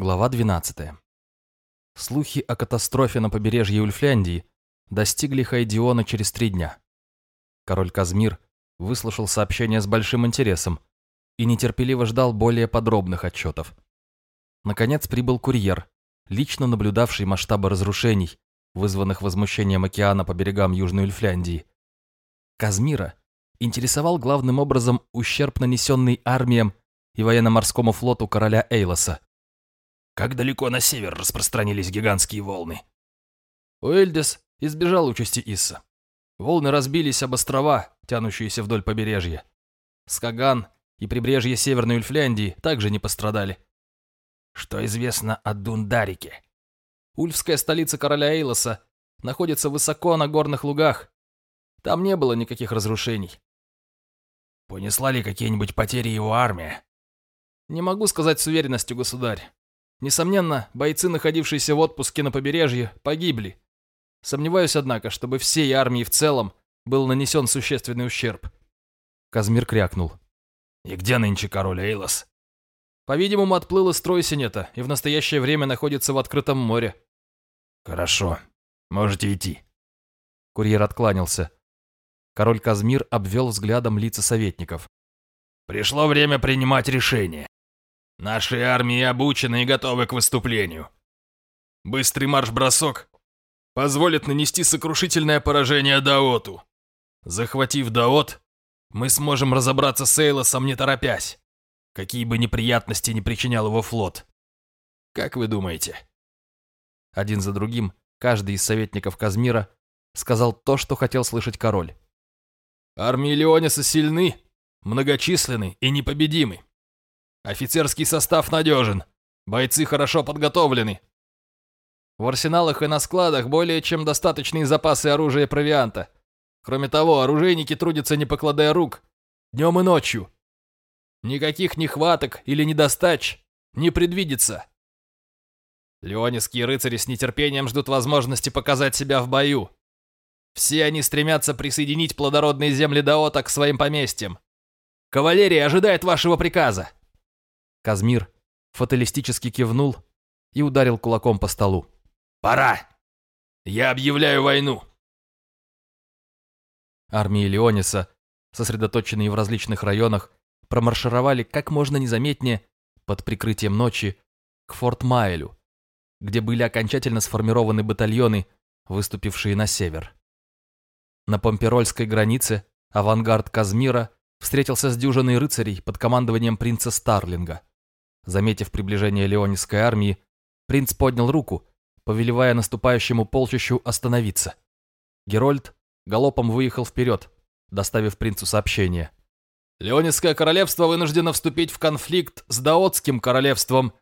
Глава 12. Слухи о катастрофе на побережье Ульфляндии достигли Хайдиона через три дня. Король Казмир выслушал сообщение с большим интересом и нетерпеливо ждал более подробных отчетов. Наконец прибыл курьер, лично наблюдавший масштабы разрушений, вызванных возмущением океана по берегам Южной Ульфляндии. Казмира интересовал главным образом ущерб, нанесенный армиям и военно-морскому флоту короля Эйлоса. Как далеко на север распространились гигантские волны? Уэльдес избежал участи Исса. Волны разбились об острова, тянущиеся вдоль побережья. Скаган и прибрежье Северной Ульфляндии также не пострадали. Что известно о Дундарике? Ульфская столица короля Эйлоса находится высоко на горных лугах. Там не было никаких разрушений. Понесла ли какие-нибудь потери его армия? Не могу сказать с уверенностью, государь. Несомненно, бойцы, находившиеся в отпуске на побережье, погибли. Сомневаюсь, однако, чтобы всей армии в целом был нанесен существенный ущерб. Казмир крякнул. «И где нынче король Эйлос?» По-видимому, отплыл из Тройсинета и в настоящее время находится в открытом море. «Хорошо. Можете идти». Курьер откланялся. Король Казмир обвел взглядом лица советников. «Пришло время принимать решение. Наши армии обучены и готовы к выступлению. Быстрый марш-бросок позволит нанести сокрушительное поражение Даоту. Захватив Даот, мы сможем разобраться с Эйлосом не торопясь, какие бы неприятности не причинял его флот. Как вы думаете? Один за другим каждый из советников Казмира сказал то, что хотел слышать король. Армии Леониса сильны, многочисленны и непобедимы. Офицерский состав надежен. Бойцы хорошо подготовлены. В арсеналах и на складах более чем достаточные запасы оружия и провианта. Кроме того, оружейники трудятся не покладая рук, днем и ночью. Никаких нехваток или недостач не предвидится. Леониские рыцари с нетерпением ждут возможности показать себя в бою. Все они стремятся присоединить плодородные земли Даота к своим поместьям. Кавалерия ожидает вашего приказа. Казмир фаталистически кивнул и ударил кулаком по столу. «Пора! Я объявляю войну!» Армии Леониса, сосредоточенные в различных районах, промаршировали как можно незаметнее под прикрытием ночи к Форт Майлю, где были окончательно сформированы батальоны, выступившие на север. На Помперольской границе авангард Казмира встретился с дюжиной рыцарей под командованием принца Старлинга. Заметив приближение Леонисской армии, принц поднял руку, повелевая наступающему полчищу остановиться. Герольд галопом выехал вперед, доставив принцу сообщение. «Леонисское королевство вынуждено вступить в конфликт с Даотским королевством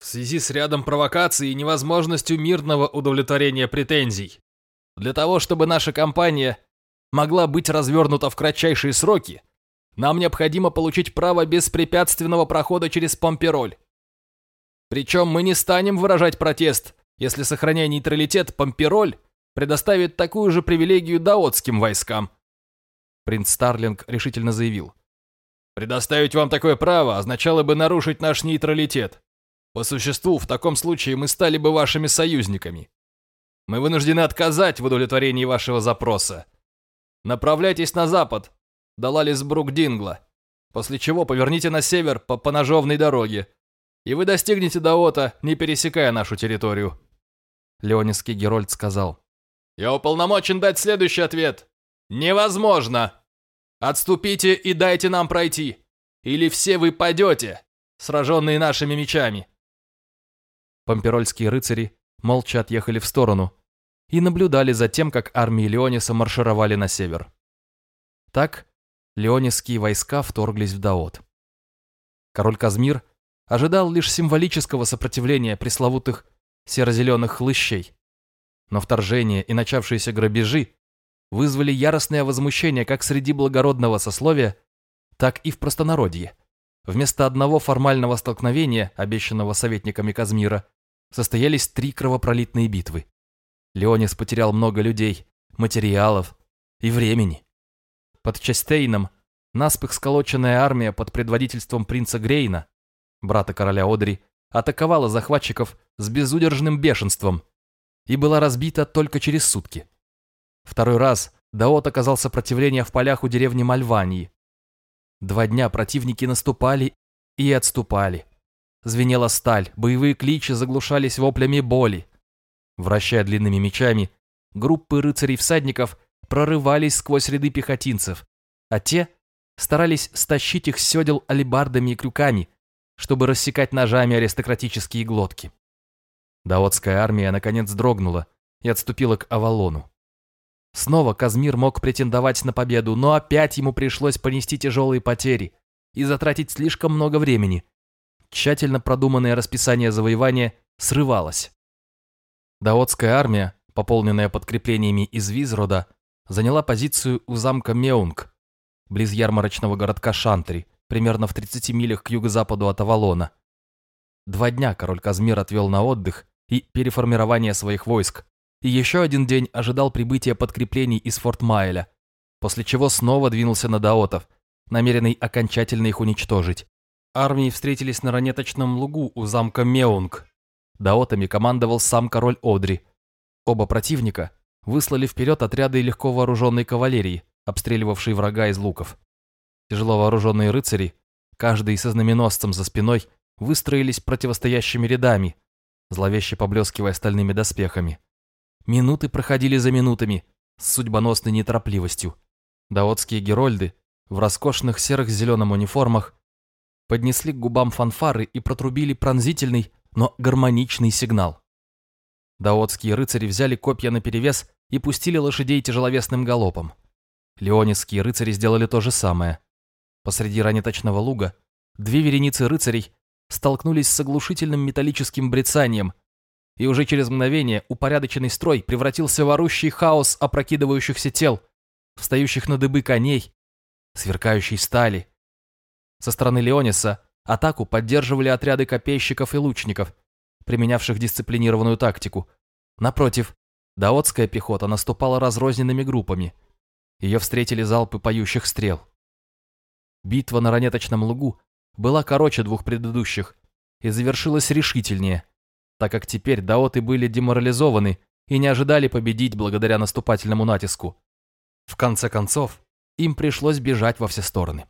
в связи с рядом провокаций и невозможностью мирного удовлетворения претензий. Для того, чтобы наша кампания могла быть развернута в кратчайшие сроки, нам необходимо получить право беспрепятственного прохода через Помпероль. Причем мы не станем выражать протест, если, сохраняя нейтралитет, Помпероль предоставит такую же привилегию даотским войскам. Принц Старлинг решительно заявил. Предоставить вам такое право означало бы нарушить наш нейтралитет. По существу, в таком случае мы стали бы вашими союзниками. Мы вынуждены отказать в удовлетворении вашего запроса. Направляйтесь на запад, до Лалисбрук-Дингла, после чего поверните на север по поножовной дороге, и вы достигнете Даота, не пересекая нашу территорию». Леонисский Герольд сказал. «Я уполномочен дать следующий ответ. Невозможно! Отступите и дайте нам пройти, или все вы падете, сраженные нашими мечами». Помперольские рыцари молча отъехали в сторону и наблюдали за тем, как армии Леониса маршировали на север. Так, леонисские войска вторглись в Даот. Король Казмир ожидал лишь символического сопротивления пресловутых серо-зеленых хлыщей. Но вторжение и начавшиеся грабежи вызвали яростное возмущение как среди благородного сословия, так и в простонародье. Вместо одного формального столкновения, обещанного советниками Казмира, состоялись три кровопролитные битвы. Леонис потерял много людей, материалов и времени. Под Частейном наспех сколоченная армия под предводительством принца Грейна, брата короля Одри, атаковала захватчиков с безудержным бешенством и была разбита только через сутки. Второй раз Даот оказал сопротивление в полях у деревни Мальвании. Два дня противники наступали и отступали. Звенела сталь, боевые кличи заглушались воплями боли. Вращая длинными мечами, группы рыцарей-всадников прорывались сквозь ряды пехотинцев, а те старались стащить их с седел алебардами и крюками, чтобы рассекать ножами аристократические глотки. Даотская армия наконец дрогнула и отступила к Авалону. Снова Казмир мог претендовать на победу, но опять ему пришлось понести тяжелые потери и затратить слишком много времени. Тщательно продуманное расписание завоевания срывалось. Даотская армия, пополненная подкреплениями из Визрода, заняла позицию у замка Меунг, близ ярмарочного городка Шантри, примерно в 30 милях к юго-западу от Авалона. Два дня король Казмир отвел на отдых и переформирование своих войск, и еще один день ожидал прибытия подкреплений из Форт Майля, после чего снова двинулся на даотов, намеренный окончательно их уничтожить. Армии встретились на ранеточном лугу у замка Меунг. Даотами командовал сам король Одри. Оба противника выслали вперед отряды легко вооруженной кавалерии, обстреливавшей врага из луков. Тяжело вооруженные рыцари, каждый со знаменосцем за спиной, выстроились противостоящими рядами, зловеще поблескивая стальными доспехами. Минуты проходили за минутами, с судьбоносной неторопливостью. Даотские герольды в роскошных серых с зеленым униформах поднесли к губам фанфары и протрубили пронзительный, но гармоничный сигнал. Даотские рыцари взяли копья наперевес и пустили лошадей тяжеловесным галопом. Леонисские рыцари сделали то же самое. Посреди ранеточного луга две вереницы рыцарей столкнулись с оглушительным металлическим брецанием, и уже через мгновение упорядоченный строй превратился в орущий хаос опрокидывающихся тел, встающих на дыбы коней, сверкающей стали. Со стороны Леониса атаку поддерживали отряды копейщиков и лучников, применявших дисциплинированную тактику. Напротив, даотская пехота наступала разрозненными группами. Ее встретили залпы поющих стрел. Битва на ранеточном лугу была короче двух предыдущих и завершилась решительнее – так как теперь даоты были деморализованы и не ожидали победить благодаря наступательному натиску. В конце концов, им пришлось бежать во все стороны.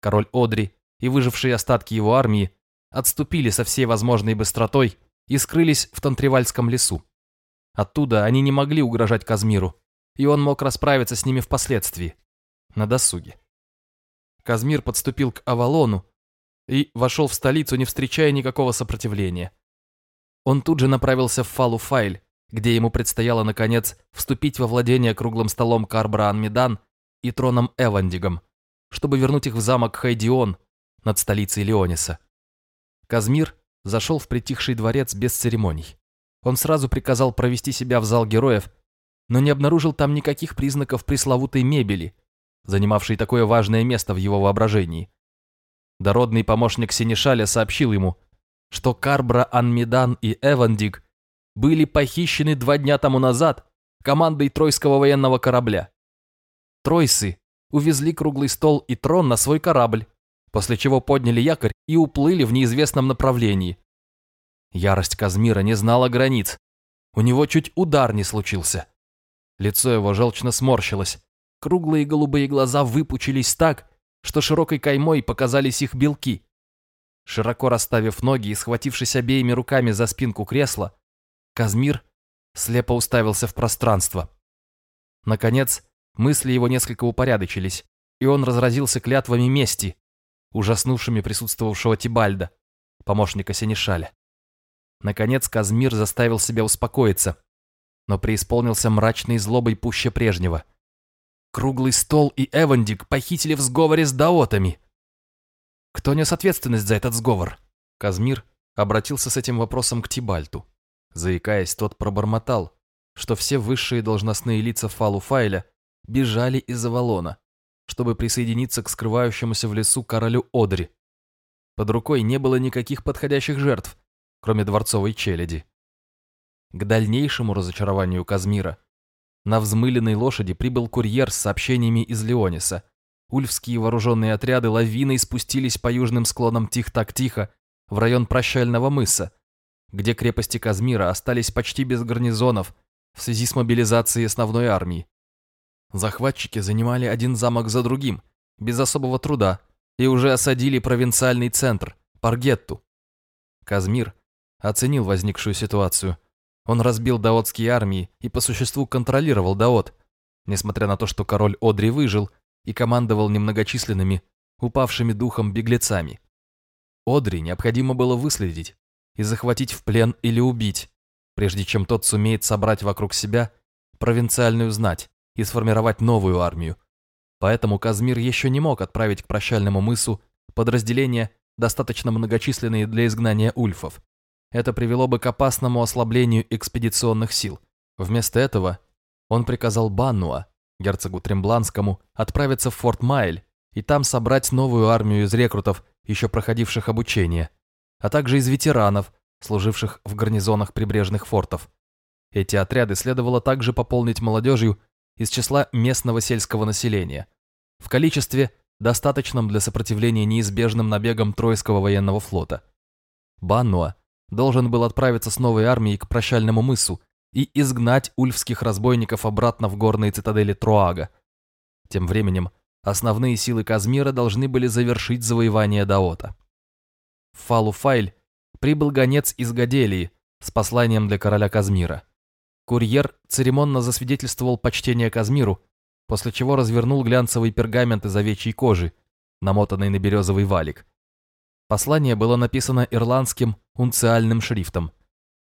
Король Одри и выжившие остатки его армии отступили со всей возможной быстротой и скрылись в Тантривальском лесу. Оттуда они не могли угрожать Казмиру, и он мог расправиться с ними впоследствии, на досуге. Казмир подступил к Авалону и вошел в столицу, не встречая никакого сопротивления. Он тут же направился в Фалу-Файль, где ему предстояло, наконец, вступить во владение круглым столом Карбра-Анмедан и троном Эвандигом, чтобы вернуть их в замок Хайдион над столицей Леониса. Казмир зашел в притихший дворец без церемоний. Он сразу приказал провести себя в зал героев, но не обнаружил там никаких признаков пресловутой мебели, занимавшей такое важное место в его воображении. Дородный помощник Синишаля сообщил ему, что Карбра Анмидан и Эвандик были похищены два дня тому назад командой тройского военного корабля. Тройсы увезли круглый стол и трон на свой корабль, после чего подняли якорь и уплыли в неизвестном направлении. Ярость Казмира не знала границ. У него чуть удар не случился. Лицо его желчно сморщилось. Круглые голубые глаза выпучились так, что широкой каймой показались их белки. Широко расставив ноги и схватившись обеими руками за спинку кресла, Казмир слепо уставился в пространство. Наконец, мысли его несколько упорядочились, и он разразился клятвами мести, ужаснувшими присутствовавшего Тибальда, помощника Сенешаля. Наконец Казмир заставил себя успокоиться, но преисполнился мрачной злобой пуще прежнего. Круглый стол и Эвандик похитили в сговоре с даотами. Кто нес ответственность за этот сговор? Казмир обратился с этим вопросом к Тибальту. Заикаясь, тот пробормотал, что все высшие должностные лица Фалу Файля бежали из Авалона, чтобы присоединиться к скрывающемуся в лесу королю Одри. Под рукой не было никаких подходящих жертв, кроме дворцовой челяди. К дальнейшему разочарованию Казмира на взмыленной лошади прибыл курьер с сообщениями из Леониса – Ульфские вооруженные отряды лавиной спустились по южным склонам Тих-так-Тихо в район Прощального мыса, где крепости Казмира остались почти без гарнизонов в связи с мобилизацией основной армии. Захватчики занимали один замок за другим, без особого труда, и уже осадили провинциальный центр, Паргетту. Казмир оценил возникшую ситуацию. Он разбил даотские армии и по существу контролировал Даот, несмотря на то, что король Одри выжил и командовал немногочисленными, упавшими духом беглецами. Одри необходимо было выследить и захватить в плен или убить, прежде чем тот сумеет собрать вокруг себя провинциальную знать и сформировать новую армию. Поэтому Казмир еще не мог отправить к прощальному мысу подразделения, достаточно многочисленные для изгнания ульфов. Это привело бы к опасному ослаблению экспедиционных сил. Вместо этого он приказал Баннуа, герцогу Трембланскому, отправиться в Форт Майль и там собрать новую армию из рекрутов, еще проходивших обучение, а также из ветеранов, служивших в гарнизонах прибрежных фортов. Эти отряды следовало также пополнить молодежью из числа местного сельского населения, в количестве, достаточном для сопротивления неизбежным набегам Тройского военного флота. Баннуа должен был отправиться с новой армией к Прощальному мысу и изгнать ульфских разбойников обратно в горные цитадели Труага. Тем временем основные силы Казмира должны были завершить завоевание Даота. В Фалу-Файль прибыл гонец из Гаделии с посланием для короля Казмира. Курьер церемонно засвидетельствовал почтение Казмиру, после чего развернул глянцевый пергамент из овечьей кожи, намотанный на березовый валик. Послание было написано ирландским унциальным шрифтом.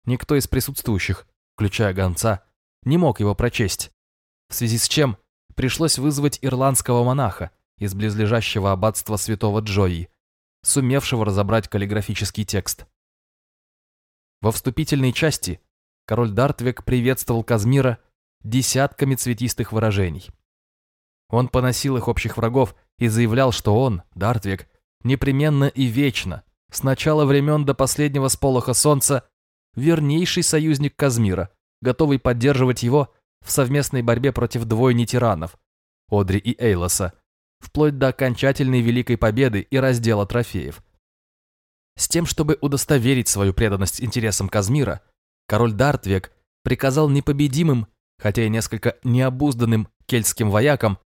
Никто из присутствующих, включая гонца, не мог его прочесть, в связи с чем пришлось вызвать ирландского монаха из близлежащего аббатства святого Джои, сумевшего разобрать каллиграфический текст. Во вступительной части король Дартвек приветствовал Казмира десятками цветистых выражений. Он поносил их общих врагов и заявлял, что он, Дартвек, непременно и вечно, с начала времен до последнего сполоха солнца, вернейший союзник Казмира, готовый поддерживать его в совместной борьбе против двойни тиранов, Одри и Эйлоса, вплоть до окончательной великой победы и раздела трофеев. С тем, чтобы удостоверить свою преданность интересам Казмира, король Дартвек приказал непобедимым, хотя и несколько необузданным кельтским воякам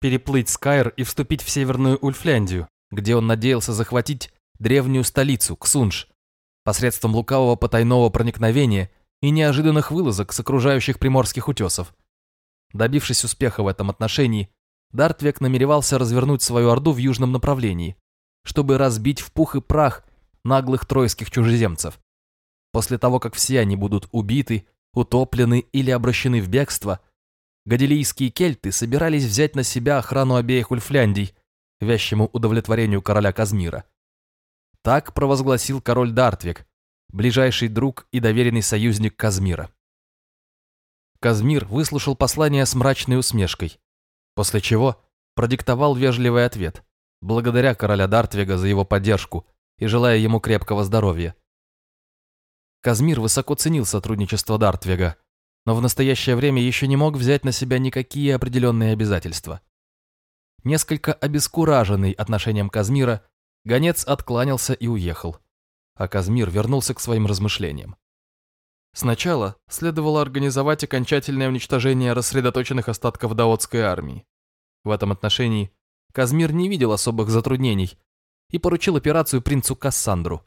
переплыть Скайр и вступить в Северную Ульфляндию, где он надеялся захватить древнюю столицу, Ксунж, посредством лукавого потайного проникновения и неожиданных вылазок с окружающих приморских утесов. Добившись успеха в этом отношении, Дартвек намеревался развернуть свою орду в южном направлении, чтобы разбить в пух и прах наглых тройских чужеземцев. После того, как все они будут убиты, утоплены или обращены в бегство, гадилийские кельты собирались взять на себя охрану обеих Ульфляндий, вящему удовлетворению короля Казмира. Так провозгласил король Дартвик, ближайший друг и доверенный союзник Казмира. Казмир выслушал послание с мрачной усмешкой, после чего продиктовал вежливый ответ, благодаря короля Дартвига за его поддержку и желая ему крепкого здоровья. Казмир высоко ценил сотрудничество Дартвига, но в настоящее время еще не мог взять на себя никакие определенные обязательства. Несколько обескураженный отношением Казмира, гонец откланялся и уехал, а Казмир вернулся к своим размышлениям. Сначала следовало организовать окончательное уничтожение рассредоточенных остатков даотской армии. В этом отношении Казмир не видел особых затруднений и поручил операцию принцу Кассандру.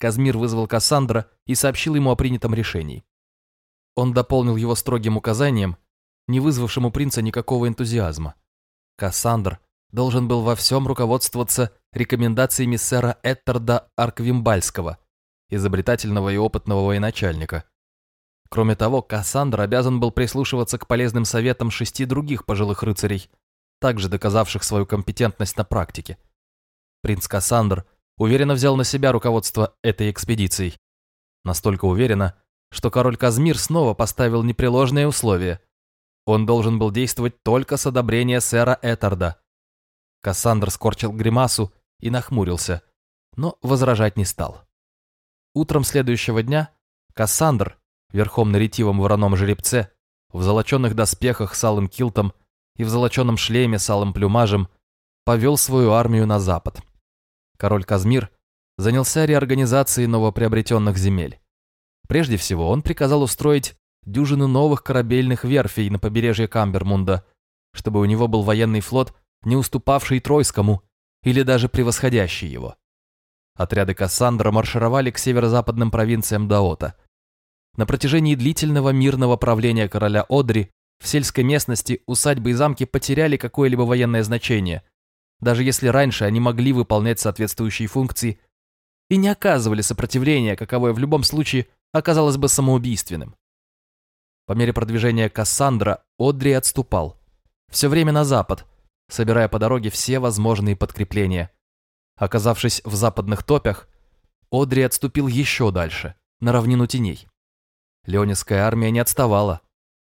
Казмир вызвал Кассандра и сообщил ему о принятом решении. Он дополнил его строгим указанием, не вызвавшим у принца никакого энтузиазма. Кассандр должен был во всем руководствоваться рекомендациями сэра Эттерда Арквимбальского, изобретательного и опытного военачальника. Кроме того, Кассандр обязан был прислушиваться к полезным советам шести других пожилых рыцарей, также доказавших свою компетентность на практике. Принц Кассандр уверенно взял на себя руководство этой экспедицией. Настолько уверенно, что король Казмир снова поставил непреложные условия. Он должен был действовать только с одобрения сэра Этарда. Кассандр скорчил гримасу и нахмурился, но возражать не стал. Утром следующего дня Кассандр, верхом на ретивом вороном жеребце, в золоченных доспехах с алым килтом и в золоченом шлеме с алым плюмажем, повел свою армию на запад. Король Казмир занялся реорганизацией новоприобретенных земель. Прежде всего, он приказал устроить дюжину новых корабельных верфей на побережье Камбермунда, чтобы у него был военный флот, не уступавший Тройскому или даже превосходящий его. Отряды Кассандра маршировали к северо-западным провинциям Даота. На протяжении длительного мирного правления короля Одри в сельской местности усадьбы и замки потеряли какое-либо военное значение, даже если раньше они могли выполнять соответствующие функции и не оказывали сопротивления, каковое в любом случае оказалось бы самоубийственным. По мере продвижения Кассандра Одри отступал, все время на запад, собирая по дороге все возможные подкрепления. Оказавшись в западных топях, Одри отступил еще дальше, на равнину теней. Леониская армия не отставала.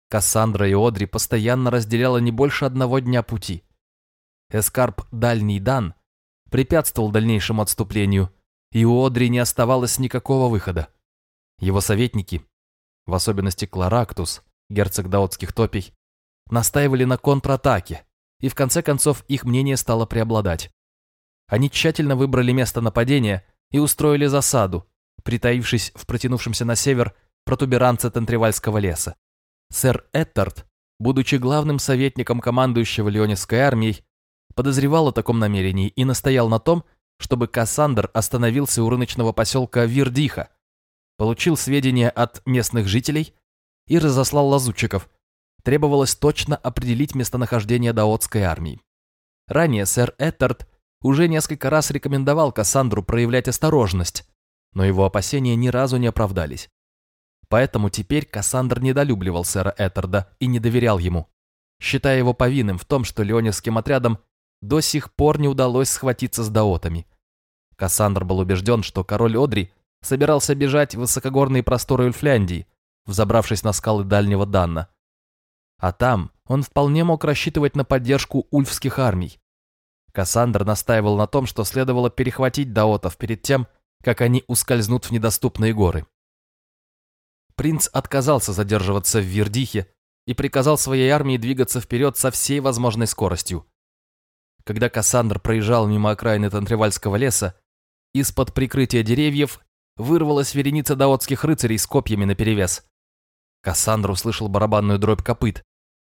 Кассандра и Одри постоянно разделяла не больше одного дня пути. Эскарп Дальний Дан препятствовал дальнейшему отступлению, и у Одри не оставалось никакого выхода. Его советники, в особенности Кларактус, герцог даотских топий, настаивали на контратаке, и в конце концов их мнение стало преобладать. Они тщательно выбрали место нападения и устроили засаду, притаившись в протянувшемся на север протуберанце Тентривальского леса. Сэр Эттерт, будучи главным советником командующего Леонисской армией, подозревал о таком намерении и настоял на том, чтобы Кассандр остановился у рыночного поселка Вирдиха, получил сведения от местных жителей и разослал лазутчиков. Требовалось точно определить местонахождение даотской армии. Ранее сэр Эттерт уже несколько раз рекомендовал Кассандру проявлять осторожность, но его опасения ни разу не оправдались. Поэтому теперь Кассандр недолюбливал сэра Эттерда и не доверял ему, считая его повинным в том, что леоневским отрядам до сих пор не удалось схватиться с даотами. Кассандр был убежден, что король Одри собирался бежать в высокогорные просторы Ульфляндии, взобравшись на скалы дальнего Данна. А там он вполне мог рассчитывать на поддержку ульфских армий. Кассандр настаивал на том, что следовало перехватить даотов перед тем, как они ускользнут в недоступные горы. Принц отказался задерживаться в Вердихе и приказал своей армии двигаться вперед со всей возможной скоростью. Когда Кассандр проезжал мимо окраины Тантривальского леса, из-под прикрытия деревьев вырвалась вереница даотских рыцарей с копьями наперевес. Кассандр услышал барабанную дробь копыт.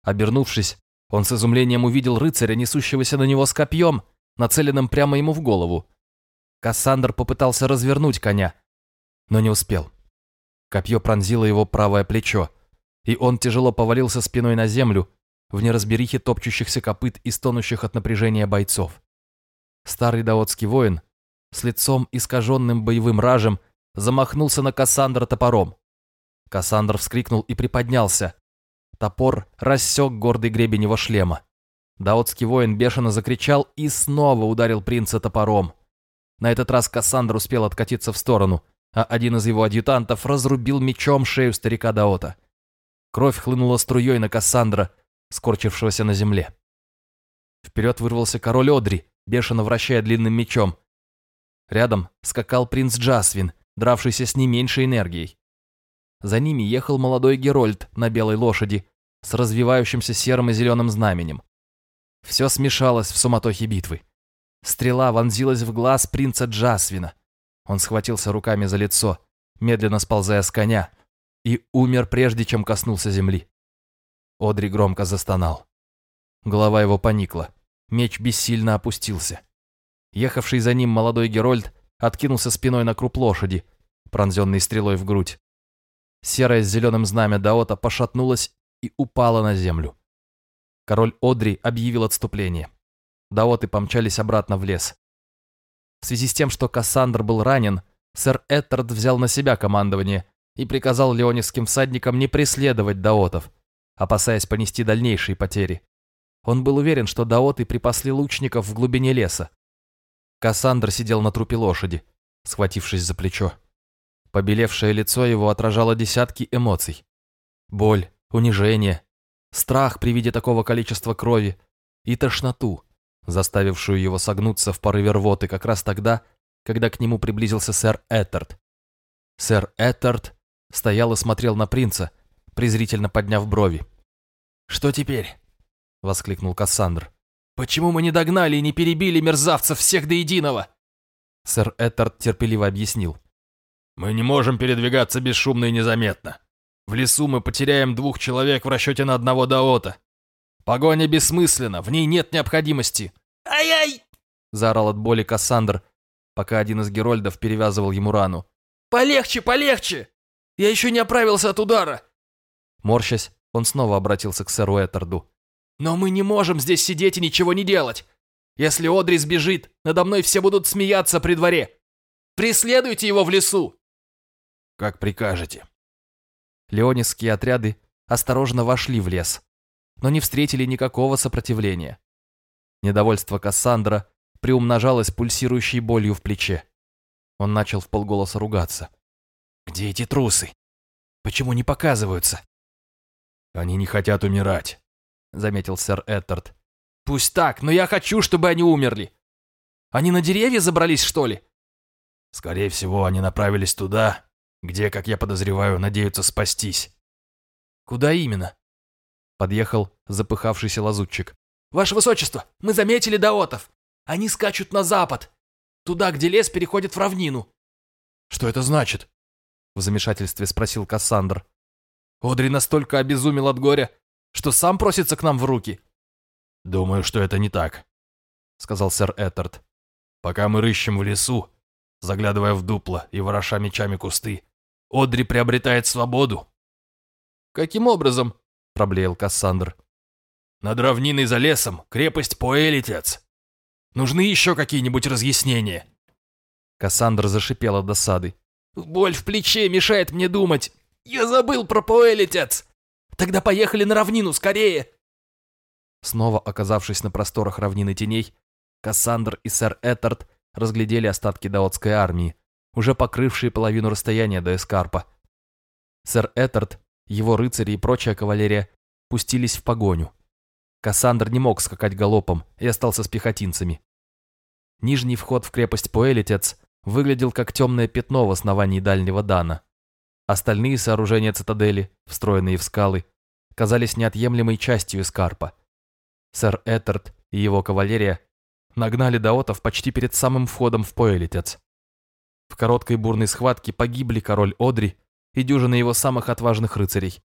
Обернувшись, он с изумлением увидел рыцаря, несущегося на него с копьем, нацеленным прямо ему в голову. Кассандр попытался развернуть коня, но не успел. Копье пронзило его правое плечо, и он тяжело повалился спиной на землю в неразберихе топчущихся копыт и стонущих от напряжения бойцов. Старый даотский воин с лицом искаженным боевым ражем, замахнулся на Кассандра топором. Кассандр вскрикнул и приподнялся. Топор рассек гордый гребень его шлема. Даотский воин бешено закричал и снова ударил принца топором. На этот раз Кассандр успел откатиться в сторону, а один из его адъютантов разрубил мечом шею старика Даота. Кровь хлынула струей на Кассандра, скорчившегося на земле. Вперед вырвался король Одри, бешено вращая длинным мечом. Рядом скакал принц Джасвин, дравшийся с не меньшей энергией. За ними ехал молодой Герольд на белой лошади с развивающимся серым и зеленым знаменем. Все смешалось в суматохе битвы. Стрела вонзилась в глаз принца Джасвина. Он схватился руками за лицо, медленно сползая с коня, и умер прежде, чем коснулся земли. Одри громко застонал. Голова его поникла, меч бессильно опустился. Ехавший за ним молодой Герольд откинулся спиной на круп лошади, пронзенный стрелой в грудь. Серое с зеленым знамя Даота пошатнулось и упало на землю. Король Одри объявил отступление. Даоты помчались обратно в лес. В связи с тем, что Кассандр был ранен, сэр Эттерд взял на себя командование и приказал леонисским всадникам не преследовать даотов, опасаясь понести дальнейшие потери. Он был уверен, что даоты припасли лучников в глубине леса, Кассандр сидел на трупе лошади, схватившись за плечо. Побелевшее лицо его отражало десятки эмоций. Боль, унижение, страх при виде такого количества крови и тошноту, заставившую его согнуться в порыве рвоты как раз тогда, когда к нему приблизился сэр Эттерд. Сэр Эттерд стоял и смотрел на принца, презрительно подняв брови. «Что теперь?» — воскликнул Кассандр. Почему мы не догнали и не перебили мерзавцев всех до единого? Сэр Этард терпеливо объяснил. «Мы не можем передвигаться бесшумно и незаметно. В лесу мы потеряем двух человек в расчете на одного даота. Погоня бессмысленна, в ней нет необходимости». «Ай-ай!» – заорал от боли Кассандр, пока один из герольдов перевязывал ему рану. «Полегче, полегче! Я еще не оправился от удара!» Морщась, он снова обратился к сэру Этарду. «Но мы не можем здесь сидеть и ничего не делать. Если Одри сбежит, надо мной все будут смеяться при дворе. Преследуйте его в лесу!» «Как прикажете». Леонисские отряды осторожно вошли в лес, но не встретили никакого сопротивления. Недовольство Кассандра приумножалось пульсирующей болью в плече. Он начал в полголоса ругаться. «Где эти трусы? Почему не показываются?» «Они не хотят умирать», — заметил сэр Эттерд. «Пусть так, но я хочу, чтобы они умерли. Они на деревья забрались, что ли?» «Скорее всего, они направились туда, где, как я подозреваю, надеются спастись». «Куда именно?» Подъехал запыхавшийся лазутчик. «Ваше высочество, мы заметили даотов. Они скачут на запад, туда, где лес переходит в равнину». «Что это значит?» В замешательстве спросил Кассандр. Одри настолько обезумел от горя, что сам просится к нам в руки. «Думаю, что это не так», — сказал сэр Эттерд. «Пока мы рыщем в лесу, заглядывая в дупло и вороша мечами кусты, Одри приобретает свободу». «Каким образом?» — проблеял Кассандр. «Над равниной за лесом крепость Поэлитец. Нужны еще какие-нибудь разъяснения?» Кассандр зашипел от досады. «Боль в плече мешает мне думать. Я забыл про Поэлитец. Тогда поехали на равнину, скорее!» Снова оказавшись на просторах равнины теней, Кассандр и сэр Этард разглядели остатки даотской армии, уже покрывшие половину расстояния до Эскарпа. Сэр Этард, его рыцари и прочая кавалерия пустились в погоню. Кассандр не мог скакать галопом и остался с пехотинцами. Нижний вход в крепость Поэлитец выглядел как темное пятно в основании дальнего Дана. Остальные сооружения цитадели, встроенные в скалы, казались неотъемлемой частью Эскарпа. Сэр Эттерд и его кавалерия нагнали даотов почти перед самым входом в Поэлитец. В короткой бурной схватке погибли король Одри и дюжина его самых отважных рыцарей.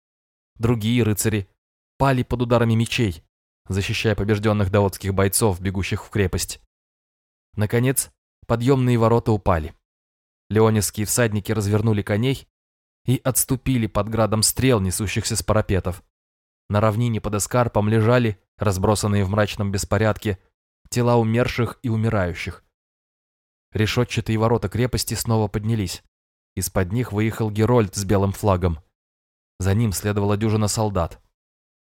Другие рыцари пали под ударами мечей, защищая побежденных даотских бойцов, бегущих в крепость. Наконец, подъемные ворота упали. Леонисские всадники развернули коней и отступили под градом стрел, несущихся с парапетов. На равнине под эскарпом лежали, разбросанные в мрачном беспорядке, тела умерших и умирающих. Решетчатые ворота крепости снова поднялись. Из-под них выехал Герольд с белым флагом. За ним следовала дюжина солдат.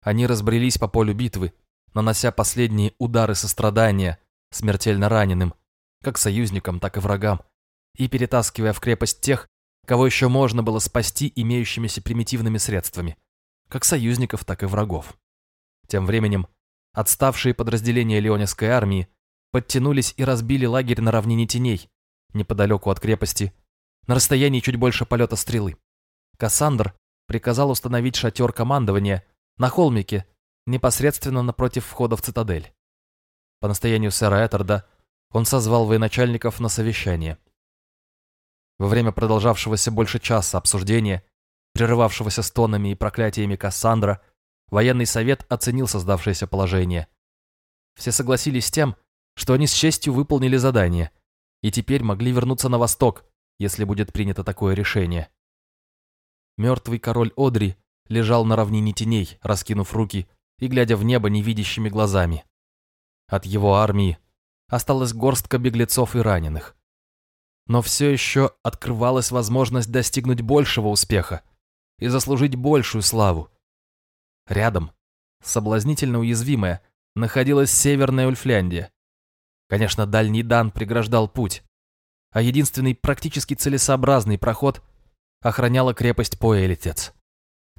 Они разбрелись по полю битвы, нанося последние удары сострадания смертельно раненым, как союзникам, так и врагам, и перетаскивая в крепость тех, кого еще можно было спасти имеющимися примитивными средствами, как союзников, так и врагов. Тем временем отставшие подразделения Леонисской армии подтянулись и разбили лагерь на равнине теней, неподалеку от крепости, на расстоянии чуть больше полета стрелы. Кассандр приказал установить шатер командования на холмике непосредственно напротив входа в цитадель. По настоянию сэра Эттерда он созвал военачальников на совещание. Во время продолжавшегося больше часа обсуждения, прерывавшегося стонами и проклятиями Кассандра, военный совет оценил создавшееся положение. Все согласились с тем, что они с честью выполнили задание и теперь могли вернуться на восток, если будет принято такое решение. Мертвый король Одри лежал на равнине теней, раскинув руки и глядя в небо невидящими глазами. От его армии осталась горстка беглецов и раненых. Но все еще открывалась возможность достигнуть большего успеха и заслужить большую славу. Рядом, соблазнительно уязвимая, находилась Северная Ульфляндия. Конечно, Дальний Дан преграждал путь, а единственный практически целесообразный проход охраняла крепость Поэлитец.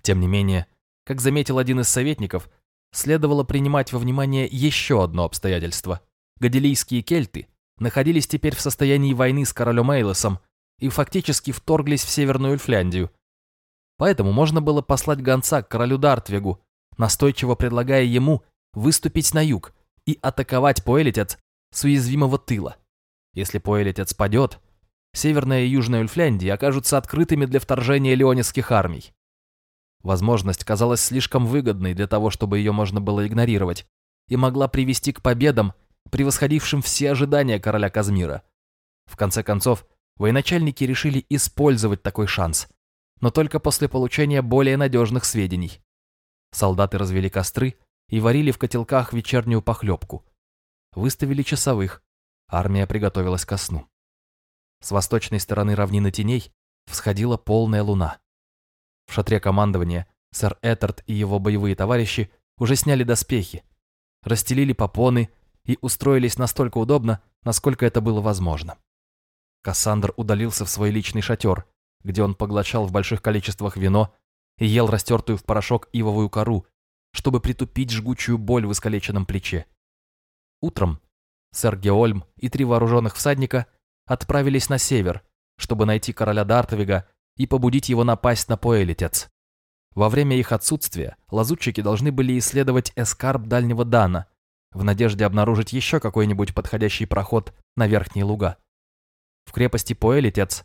Тем не менее, как заметил один из советников, следовало принимать во внимание еще одно обстоятельство. Гадилийские кельты находились теперь в состоянии войны с королем Эйлосом и фактически вторглись в Северную Эльфляндию. Поэтому можно было послать гонца к королю Дартвегу, настойчиво предлагая ему выступить на юг и атаковать Поэлитец с уязвимого тыла. Если Поэлитец падет, Северная и Южная Ульфляндии окажутся открытыми для вторжения леонисских армий. Возможность казалась слишком выгодной для того, чтобы ее можно было игнорировать, и могла привести к победам, превосходившим все ожидания короля Казмира. В конце концов, военачальники решили использовать такой шанс, но только после получения более надежных сведений. Солдаты развели костры и варили в котелках вечернюю похлебку. Выставили часовых, армия приготовилась ко сну. С восточной стороны равнины теней всходила полная луна. В шатре командования сэр Эттерт и его боевые товарищи уже сняли доспехи, расстелили попоны и устроились настолько удобно, насколько это было возможно. Кассандр удалился в свой личный шатер, где он поглощал в больших количествах вино и ел растертую в порошок ивовую кору, чтобы притупить жгучую боль в искалеченном плече. Утром сэр Геольм и три вооруженных всадника – отправились на север, чтобы найти короля Дартовига и побудить его напасть на Поэлитец. Во время их отсутствия лазутчики должны были исследовать эскарп Дальнего Дана в надежде обнаружить еще какой-нибудь подходящий проход на верхние луга. В крепости Поэлитец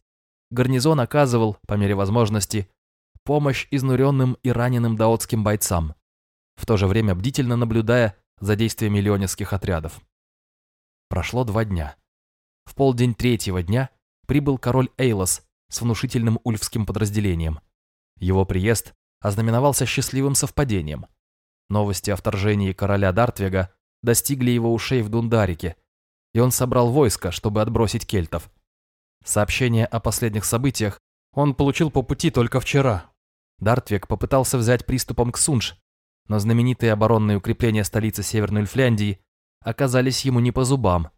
гарнизон оказывал, по мере возможности, помощь изнуренным и раненым даотским бойцам, в то же время бдительно наблюдая за действиями леонисских отрядов. Прошло два дня. В полдень третьего дня прибыл король Эйлос с внушительным ульфским подразделением. Его приезд ознаменовался счастливым совпадением. Новости о вторжении короля Дартвега достигли его ушей в Дундарике, и он собрал войско, чтобы отбросить кельтов. Сообщение о последних событиях он получил по пути только вчера. Дартвег попытался взять приступом к Сунш, но знаменитые оборонные укрепления столицы Северной Ульфляндии оказались ему не по зубам,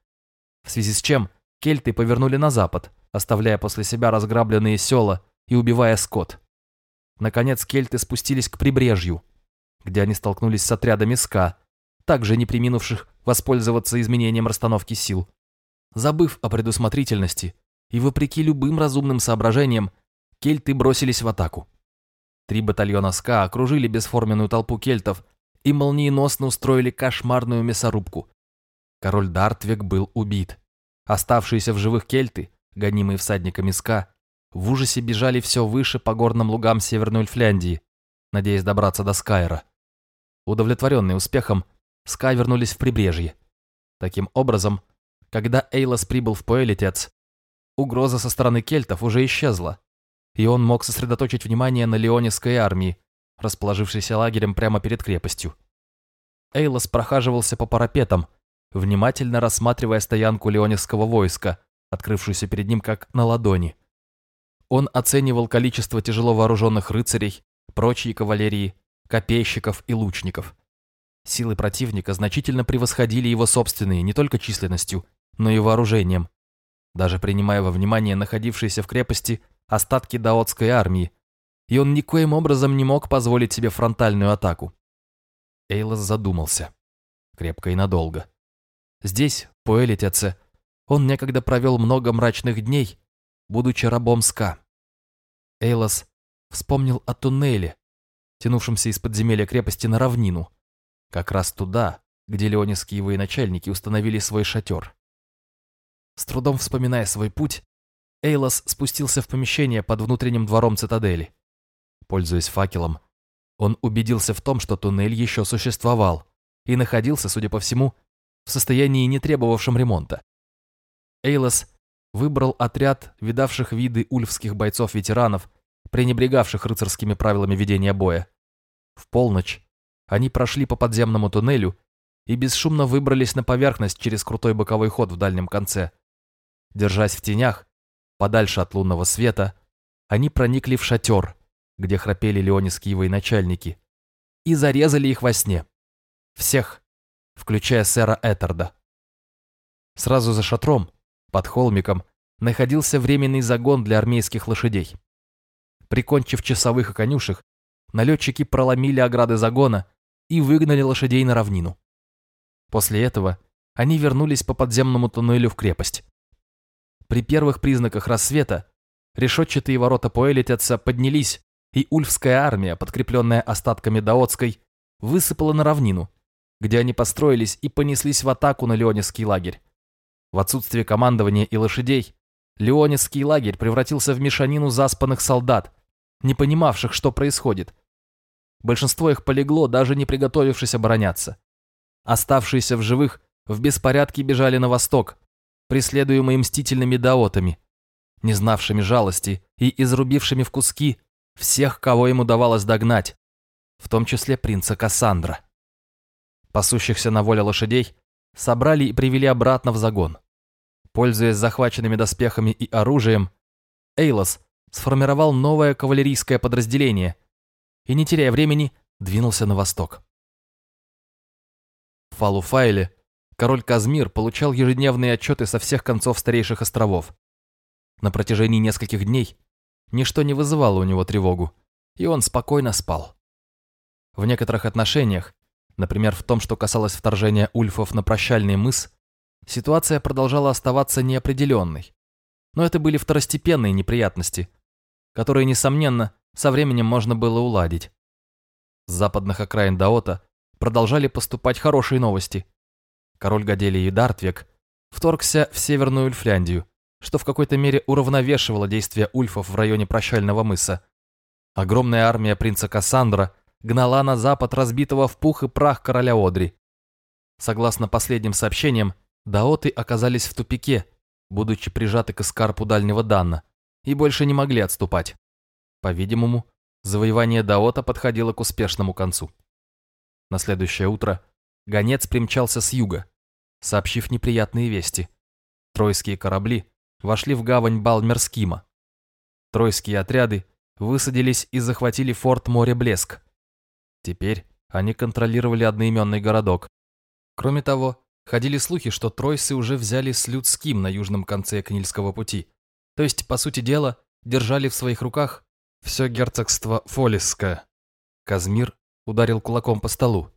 в связи с чем кельты повернули на запад, оставляя после себя разграбленные села и убивая скот. Наконец кельты спустились к прибрежью, где они столкнулись с отрядами СКА, также не приминувших воспользоваться изменением расстановки сил. Забыв о предусмотрительности и вопреки любым разумным соображениям, кельты бросились в атаку. Три батальона СКА окружили бесформенную толпу кельтов и молниеносно устроили кошмарную мясорубку. Король Дартвек был убит. Оставшиеся в живых кельты, гонимые всадниками ска, в ужасе бежали все выше по горным лугам Северной Ульфляндии, надеясь добраться до Скайра. Удовлетворенные успехом, Ска вернулись в прибрежье. Таким образом, когда Эйлос прибыл в Поэлитец, угроза со стороны кельтов уже исчезла, и он мог сосредоточить внимание на Леонисской армии, расположившейся лагерем прямо перед крепостью. Эйлос прохаживался по парапетам, внимательно рассматривая стоянку леоневского войска, открывшуюся перед ним как на ладони. Он оценивал количество тяжело вооруженных рыцарей, прочей кавалерии, копейщиков и лучников. Силы противника значительно превосходили его собственные не только численностью, но и вооружением, даже принимая во внимание находившиеся в крепости остатки даотской армии, и он никоим образом не мог позволить себе фронтальную атаку. Эйлос задумался. Крепко и надолго. Здесь, по Элитице, он некогда провел много мрачных дней, будучи рабом Ска. Эйлос вспомнил о туннеле, тянувшемся из подземелья крепости на равнину, как раз туда, где леониские военачальники установили свой шатер. С трудом вспоминая свой путь, Эйлос спустился в помещение под внутренним двором цитадели. Пользуясь факелом, он убедился в том, что туннель еще существовал и находился, судя по всему, в состоянии, не требовавшем ремонта. Эйлос выбрал отряд видавших виды ульфских бойцов-ветеранов, пренебрегавших рыцарскими правилами ведения боя. В полночь они прошли по подземному туннелю и бесшумно выбрались на поверхность через крутой боковой ход в дальнем конце. Держась в тенях, подальше от лунного света, они проникли в шатер, где храпели леониские военачальники, и зарезали их во сне. Всех, включая сэра Эттерда. Сразу за шатром, под холмиком, находился временный загон для армейских лошадей. Прикончив часовых и конюшек, налетчики проломили ограды загона и выгнали лошадей на равнину. После этого они вернулись по подземному туннелю в крепость. При первых признаках рассвета решетчатые ворота Поэлитеца поднялись, и ульфская армия, подкрепленная остатками Даотской, высыпала на равнину, где они построились и понеслись в атаку на Леонисский лагерь. В отсутствие командования и лошадей, Леонисский лагерь превратился в мешанину заспанных солдат, не понимавших, что происходит. Большинство их полегло, даже не приготовившись обороняться. Оставшиеся в живых в беспорядке бежали на восток, преследуемые мстительными даотами, не знавшими жалости и изрубившими в куски всех, кого им удавалось догнать, в том числе принца Кассандра. Пасущихся на воле лошадей собрали и привели обратно в загон. Пользуясь захваченными доспехами и оружием, Эйлос сформировал новое кавалерийское подразделение и, не теряя времени, двинулся на восток. В Фалуфайле король Казмир получал ежедневные отчеты со всех концов старейших островов. На протяжении нескольких дней ничто не вызывало у него тревогу, и он спокойно спал. В некоторых отношениях, например в том, что касалось вторжения ульфов на прощальный мыс, ситуация продолжала оставаться неопределенной. Но это были второстепенные неприятности, которые, несомненно, со временем можно было уладить. С западных окраин Даота продолжали поступать хорошие новости. Король Гаделии Дартвек вторгся в Северную Ульфляндию, что в какой-то мере уравновешивало действия ульфов в районе Прощального мыса. Огромная армия принца Кассандра гнала на запад разбитого в пух и прах короля Одри. Согласно последним сообщениям, даоты оказались в тупике, будучи прижаты к эскарпу дальнего Данна, и больше не могли отступать. По-видимому, завоевание даота подходило к успешному концу. На следующее утро гонец примчался с юга, сообщив неприятные вести. Тройские корабли вошли в гавань Балмерскима. Тройские отряды высадились и захватили форт Море-Блеск. Теперь они контролировали одноименный городок. Кроме того, ходили слухи, что тройсы уже взяли с Людским на южном конце Книльского пути. То есть, по сути дела, держали в своих руках все герцогство Фолисское. Казмир ударил кулаком по столу.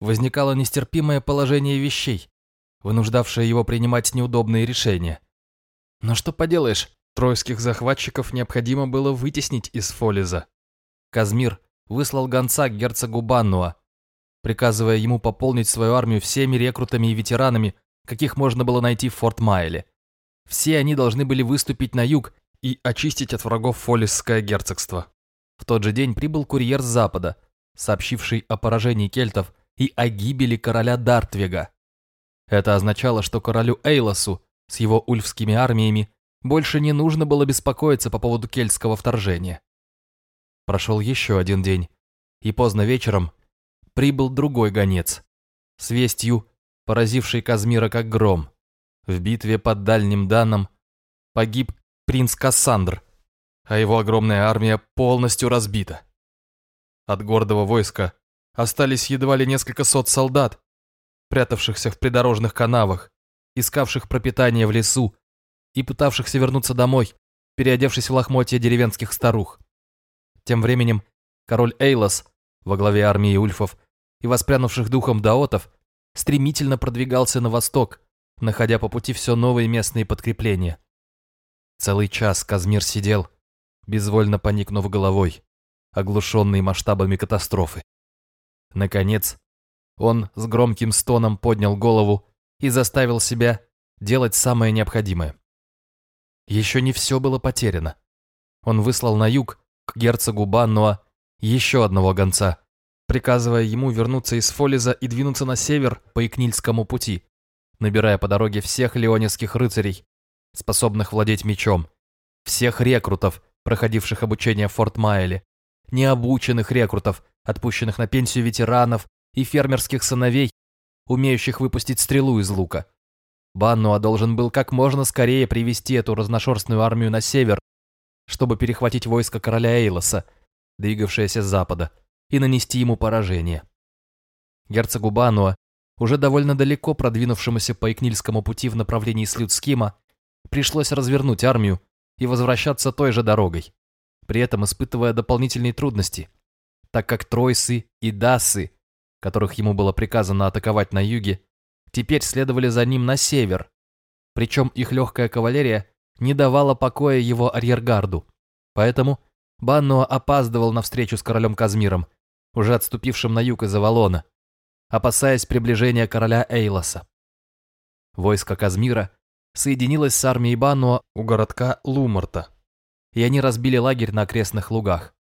Возникало нестерпимое положение вещей, вынуждавшее его принимать неудобные решения. Но что поделаешь, тройских захватчиков необходимо было вытеснить из Фолиза. Казмир выслал гонца к герцогу Баннуа, приказывая ему пополнить свою армию всеми рекрутами и ветеранами, каких можно было найти в Форт Майле. Все они должны были выступить на юг и очистить от врагов Фолисское герцогство. В тот же день прибыл курьер с запада, сообщивший о поражении кельтов и о гибели короля Дартвега. Это означало, что королю Эйлосу с его ульфскими армиями больше не нужно было беспокоиться по поводу кельтского вторжения. Прошел еще один день, и поздно вечером прибыл другой гонец с вестью, поразивший Казмира как гром. В битве под Дальним Даном погиб принц Кассандр, а его огромная армия полностью разбита. От гордого войска остались едва ли несколько сот солдат, прятавшихся в придорожных канавах, искавших пропитание в лесу и пытавшихся вернуться домой, переодевшись в лохмотья деревенских старух. Тем временем король Эйлос во главе армии ульфов и воспрянувших духом даотов стремительно продвигался на восток, находя по пути все новые местные подкрепления. Целый час Казмир сидел, безвольно поникнув головой, оглушенный масштабами катастрофы. Наконец, он с громким стоном поднял голову и заставил себя делать самое необходимое. Еще не все было потеряно. Он выслал на юг к герцогу Баннуа еще одного гонца, приказывая ему вернуться из Фолиза и двинуться на север по Икнильскому пути, набирая по дороге всех леониских рыцарей, способных владеть мечом, всех рекрутов, проходивших обучение в Форт Майле, необученных рекрутов, отпущенных на пенсию ветеранов и фермерских сыновей, умеющих выпустить стрелу из лука. Баннуа должен был как можно скорее привести эту разношерстную армию на север чтобы перехватить войско короля Эйлоса, двигавшееся с запада, и нанести ему поражение. Герцогу Бануа, уже довольно далеко продвинувшемуся по Икнильскому пути в направлении Слюдскима, пришлось развернуть армию и возвращаться той же дорогой, при этом испытывая дополнительные трудности, так как тройсы и дасы, которых ему было приказано атаковать на юге, теперь следовали за ним на север, причем их легкая кавалерия не давала покоя его арьергарду. Поэтому Баннуа опаздывал на встречу с королем Казмиром, уже отступившим на юг из Авалона, опасаясь приближения короля Эйлоса. Войско Казмира соединилась с армией Бануа у городка Лумарта, и они разбили лагерь на окрестных лугах.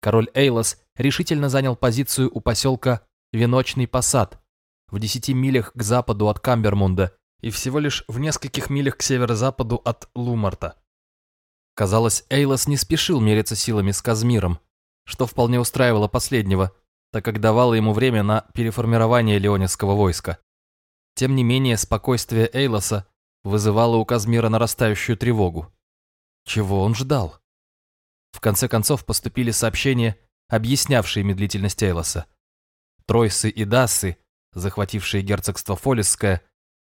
Король Эйлос решительно занял позицию у поселка Веночный Посад в десяти милях к западу от Камбермунда и всего лишь в нескольких милях к северо-западу от Лумарта. Казалось, Эйлос не спешил мериться силами с Казмиром, что вполне устраивало последнего, так как давало ему время на переформирование леонисского войска. Тем не менее, спокойствие Эйлоса вызывало у Казмира нарастающую тревогу. Чего он ждал? В конце концов поступили сообщения, объяснявшие медлительность Эйлоса. Тройсы и Дассы, захватившие герцогство Фолисское,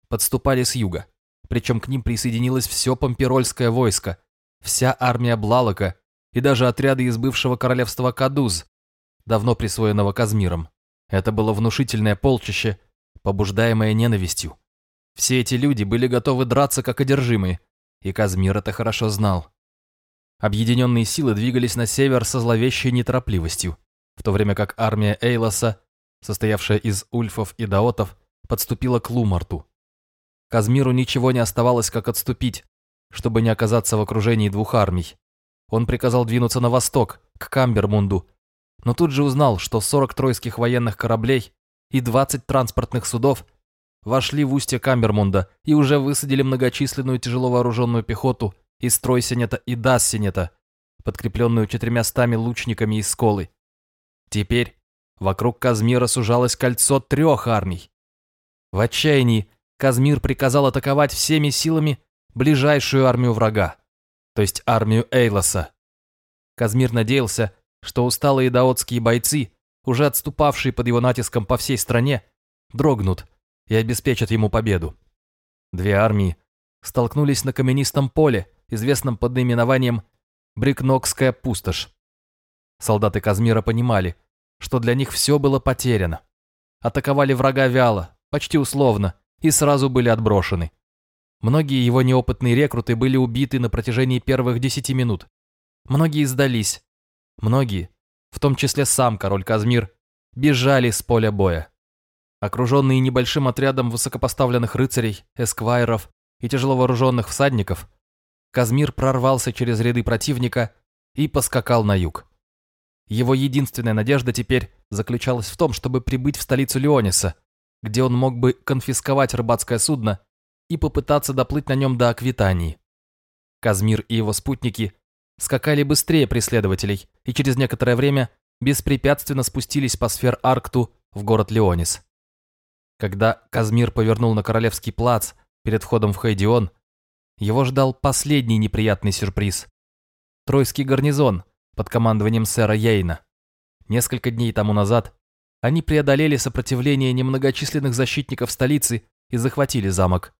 подступали с юга, причем к ним присоединилось все помперольское войско, вся армия Блалока и даже отряды из бывшего королевства Кадуз, давно присвоенного Казмиром. Это было внушительное полчище, побуждаемое ненавистью. Все эти люди были готовы драться как одержимые, и Казмир это хорошо знал. Объединенные силы двигались на север со зловещей неторопливостью, в то время как армия Эйлоса, состоявшая из ульфов и даотов, подступила к Лумарту. Казмиру ничего не оставалось, как отступить, чтобы не оказаться в окружении двух армий. Он приказал двинуться на восток, к Камбермунду, но тут же узнал, что 40 тройских военных кораблей и 20 транспортных судов вошли в устье Камбермунда и уже высадили многочисленную тяжело вооруженную пехоту из Тройсенета и Дассенета, подкрепленную четырьмястами лучниками из Сколы. Теперь вокруг Казмира сужалось кольцо трех армий. В отчаянии Казмир приказал атаковать всеми силами ближайшую армию врага, то есть армию Эйлоса. Казмир надеялся, что усталые даотские бойцы, уже отступавшие под его натиском по всей стране, дрогнут и обеспечат ему победу. Две армии столкнулись на каменистом поле, известном под наименованием Брикнокская пустошь. Солдаты Казмира понимали, что для них все было потеряно. Атаковали врага вяло, почти условно, и сразу были отброшены. Многие его неопытные рекруты были убиты на протяжении первых десяти минут. Многие сдались. Многие, в том числе сам король Казмир, бежали с поля боя. Окруженные небольшим отрядом высокопоставленных рыцарей, эсквайров и тяжело вооруженных всадников, Казмир прорвался через ряды противника и поскакал на юг. Его единственная надежда теперь заключалась в том, чтобы прибыть в столицу Леониса, где он мог бы конфисковать рыбацкое судно и попытаться доплыть на нем до Аквитании. Казмир и его спутники скакали быстрее преследователей и через некоторое время беспрепятственно спустились по сфер-аркту в город Леонис. Когда Казмир повернул на Королевский плац перед входом в Хайдион, его ждал последний неприятный сюрприз. Тройский гарнизон под командованием сэра Йейна. Несколько дней тому назад они преодолели сопротивление немногочисленных защитников столицы и захватили замок.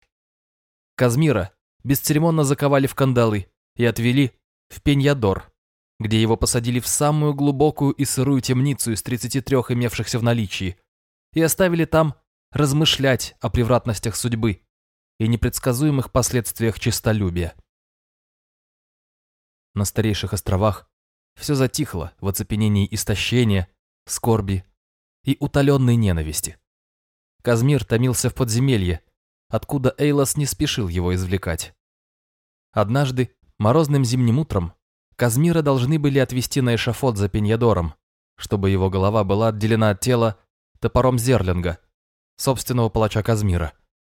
Казмира бесцеремонно заковали в кандалы и отвели в Пеньядор, где его посадили в самую глубокую и сырую темницу из 33 имевшихся в наличии, и оставили там размышлять о превратностях судьбы и непредсказуемых последствиях честолюбия. На старейших островах все затихло в оцепенении истощения, скорби и утоленной ненависти. Казмир томился в подземелье, откуда Эйлос не спешил его извлекать. Однажды, морозным зимним утром, Казмира должны были отвезти на эшафот за Пеньядором, чтобы его голова была отделена от тела топором Зерлинга, собственного палача Казмира,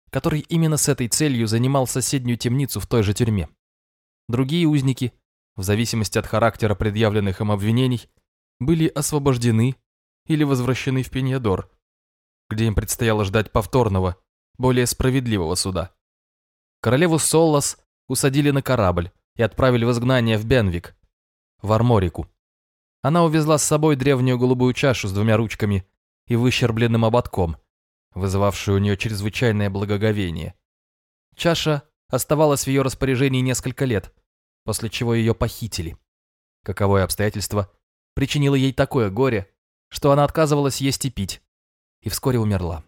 который именно с этой целью занимал соседнюю темницу в той же тюрьме. Другие узники, в зависимости от характера предъявленных им обвинений, были освобождены или возвращены в Пеньядор, где им предстояло ждать повторного, более справедливого суда. Королеву Соллас усадили на корабль и отправили в изгнание в Бенвик, в Арморику. Она увезла с собой древнюю голубую чашу с двумя ручками и выщербленным ободком, вызывавшую у нее чрезвычайное благоговение. Чаша оставалась в ее распоряжении несколько лет, после чего ее похитили. Каковое обстоятельство причинило ей такое горе, что она отказывалась есть и пить, и вскоре умерла.